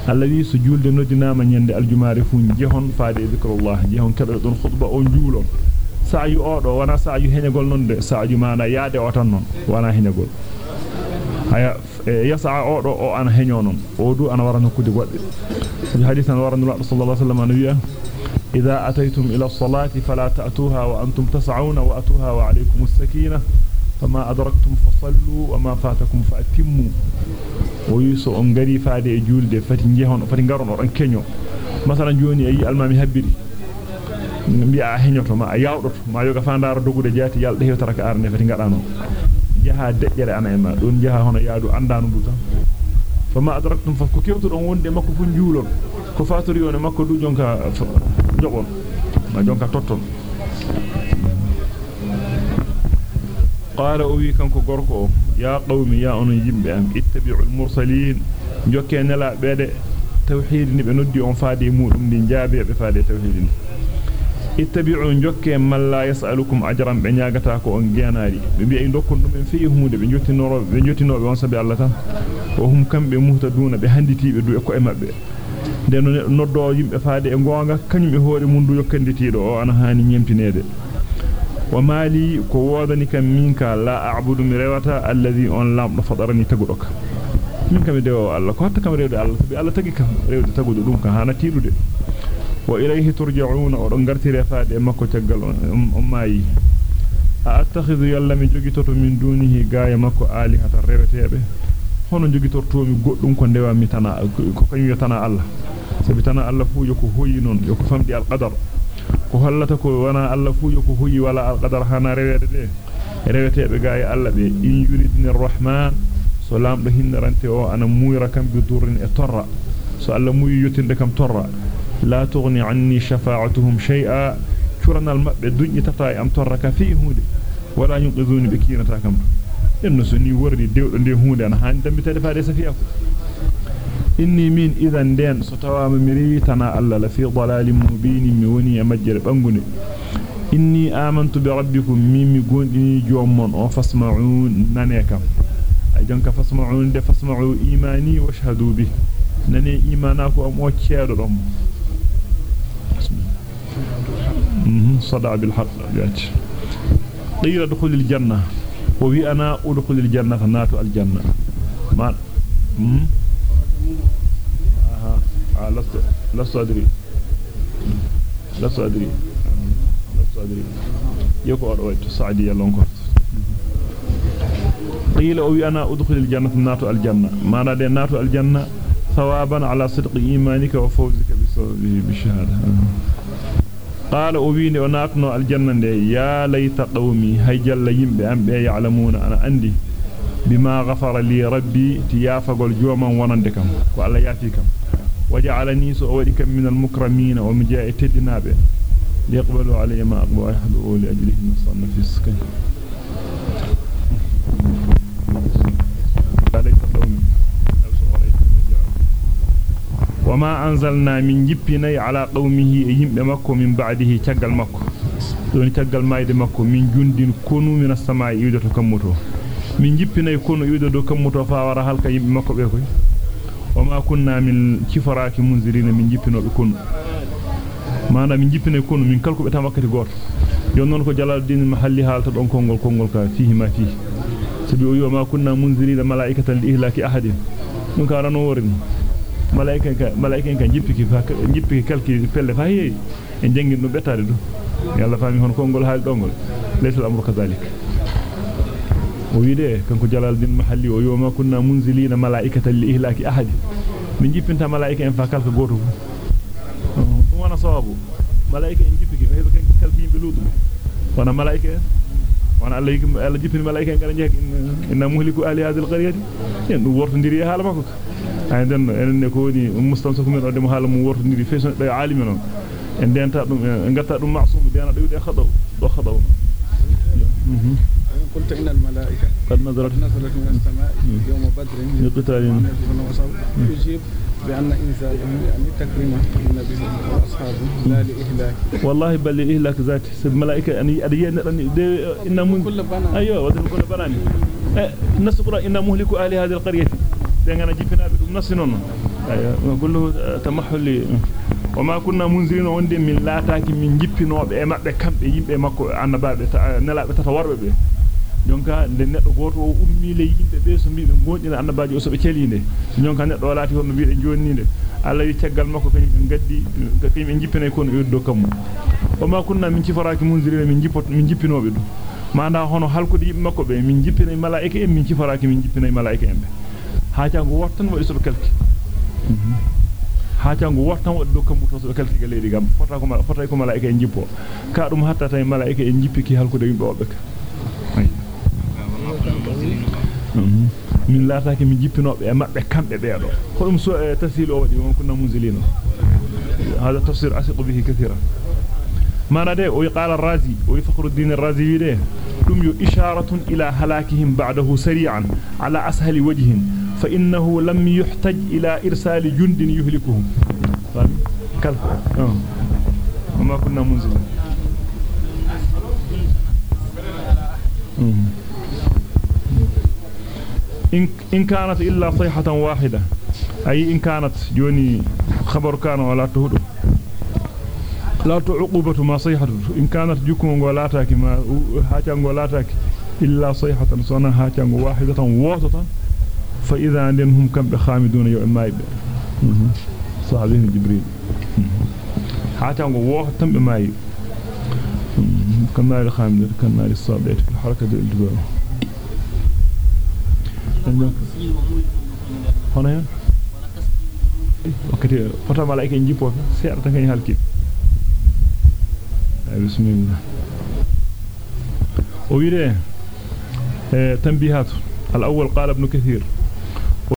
الذي سجول نودنا من يند الجمعة فون جهون فادي ذكر الله جهون كبر دون خطبة أون جولون سعي أوضو وأنا سعي هنقول نند سعي مانا يادي أوتنون وأنا هنقول هيا يسعى أوضو أو أنا هنيونون أودو أنا ورا نكودي قد في حديث أنا ورا نرى صلى الله عليه وسلم أنه إذا أتيتم إلى الصلاة فلا تأتوها وأنتم تسعون وأتوها وعليكم السكينة فأتموا ويسو on gari faade e julde fati jehon fati garon on kenyo masalan joni ayi almami habbiri bi'a henyoto ma yawdoto ma yoga fandara dogude jati yalde hewtara ka arne fati ngada non jaha dejjere ana e ma don jaha hono yaadu andanu du tan fama adraktum fa ko kewtu don wonde makko fu juulon ko fatori on makko du jonka jogon ma jonka totton قال أوي كانكو غوركو يا قومي يا يمبي أم اتبعوا المرسلين جوكي نلا بيد توحيد نبي ندي أن فادي دي جابي بفادي توحيد اتبعوا جوكي من لا يسألكم أجرا بنياغتاكو أن جيناري ببي أي دوكو نمين فيه هود بنجوتي نورو بنجوتي نورو بوانسبي الله تان وهم كم بمهتدون بهندتي بدو اكو امبه deno noddo yimbe faade e gonga kanyum e hoore mundu yokkanditido o ana hani nyemtinede ومالي كو وودني كم منك لا اعبد مريوتا الذي ان لام فطرني تغدوك min kam dewo Allah ko hatta kam rewde Allah bi Allah tagi kam rewde tagudo dum ka hana tidude don gartire faade makko tagal on maayi attakhidhu yalla mi jogitoto min dunihi gaaya makko alihata rewetebe hono jogitortomi goddum ko ndewa mi tana ko kanyum yotana Allah sabi tana Allah fu yoko hoyi non yoko famdi al qadar ko hollata ko wana Allah fu ko huyi wala alqadar hana rewede de rewetebe gaay Allah be in yuridni arrahman so lamdo hinrante o ana muyra kam bi durrin e torra so Allah muyi yotinde kam torra لا تغني عني شفاعتهم شيئا. شرنا المأب الدنيا تطاع أمطر كفيهون ولا ينقذوني بكينا تاكم إن سني وردي ديو اللي هون لأنها عندما بتدفع ليس فيها. إني من إذا دين ستوى مريتنا ألا لفي ضلال مبين موني مجر بأنقني إني آمنت بربكم ميمي قون إني جومن أو فاسمعون نانيكم أي جنك فاسمعون دي إيماني واشهدوا به. ناني إيماناكو أمو تشيرو yati qila dukhulil janna wa wi ana udkhulil jannata natu al janna ma mhm لست لست أدري. لست أدري. لست أدري. يكو أرويت سعدي يلونكو قيل أوي أنا أدخل الجنة ناتو الجنة. ما نادي ناتو الجنة؟ ثوابا على صدق إيمانك وفوزك بالشهادة قال أويني وناتنو الجنة يا ليت قومي هيجل يمبي أم يعلمون أنا عندي بما غفر لي ربي تيافقل جوما ونندكم وعلى يافيكم وجعلني سؤالك من المكرمين ومجاء تدنابه ليقبلوا علي ما أقبوا يحضروا لأجله نصرنا في السكين وما أنزلنا من جبني على قومه يمب مكو من بعده تقل مكو دون تقل مايد مكو من جند كونوا من السماء يودة كمتو من جبني كونوا يودة كمتو فاورا هلك يمب مكو بيكوي وما كنا من كفراك منذرين من جبنا بكون mana min jippine kono min kalko be tan wakkati goto yon non ko jalaluddin mahalli halta don kongol kongol ka fihi ma fihi sabi o yo ma kunna munzirina malaikatan li ihlaki ahadin dum ka rano worin malaika ka malaika ka jippiki fa jippiki kalki pelle fa heyi en jangin dum betade dum yalla fami hon kongol haal dongol laysa al-amru kadhalik o wiide kanko jalaluddin mahalli o yo ma kunna munzilina malaikatan li ihlaki ahadin min jippinta malaika en fa kalka goto wana sawabu malaika en jippiki hebe kan kalki yimbe lutu wana malaika wana Allah Allah jippini malaika en gara jeek inna muhliku ahli hadhihi alqaryati en dum wortondiri haala makko ay den enen ne ko woni mustamsaku men odde mo haala mu wortondiri feeson be alimi non en denta dum en gatta dum ma'sum dena do yude khadaw do khadaw قلت إن الملائكة قد نزلت نزلت من السماء يوم بدر لقتال يجيب بأن إنزالهم يعني تكريما للنبي وأصحابه لا لإهلاك والله بل لإهلاك ذات سب ملائكة يعني أديان إن من كل بنا أيوة ودن كل بناني الناس قرأ إن مهلك أهل هذه القرية جبنا بدون نص نون أيوة كله تمحل لي وما كنا منزلين وندي من لا تاكي من جبنا بأمة كم بيجيب مكو عنا باب نلا بتتوارب به jonka nde neddo goto o ummi le yimbe be so mbibe gondina annabaaji o so be celinde jonka neddo laati hono biide jonninde alla wi ceggal makko kanyum gaddi kanyum en jippinay kono yoddo kam o ma kunna min cifaraki munzirina min jippot min jippinobe dum manda hono halkude yimbe makko be min jippinay malaika en min cifaraki min jippinay malaika en be haajango wortan wadi so be kalki haajango wortan wadi do kambu to so kalki ga leedi gam fota ko fota ko malaika en jippo ka dum hatta tay malaika en jippiki halkude yimbe obbe ka min laataake min jippinobe e mabbe kambe beedo ko dum so tafsil o wadi won kunna munzilina hada tafsir asiqu bihi kathira ما رده ويقال الرازي ويفخر الدين الرازي بيده؟ دميو إشارة إلى هلاكهم بعده سريعا على أسهل وجه فإنه لم يحتج إلى إرسال جند يهلكهم. كلف آه. وما كنا منزلين إن كانت إلا صيحة واحدة أي إن كانت جوني خبر كان ولا تهدو. لا تعقوبة ما صيحة. إن كانت جكم ولا تاك ما هاتان ولا تاك إلا صيحة صنع هاتان واحدة ووسطا فإذا عندهم كم بخامدون يوم ما يبقى صحابين جبريل. هاتان ووسطا بما يبقى كالنار الخامدة كالنار الصابئة في الحركة الدبارة hono hen wakkati fota malaika en jippo seeda tan kany halki بسم الله. أويري آه، تنبيهات الأول قال ابن كثير.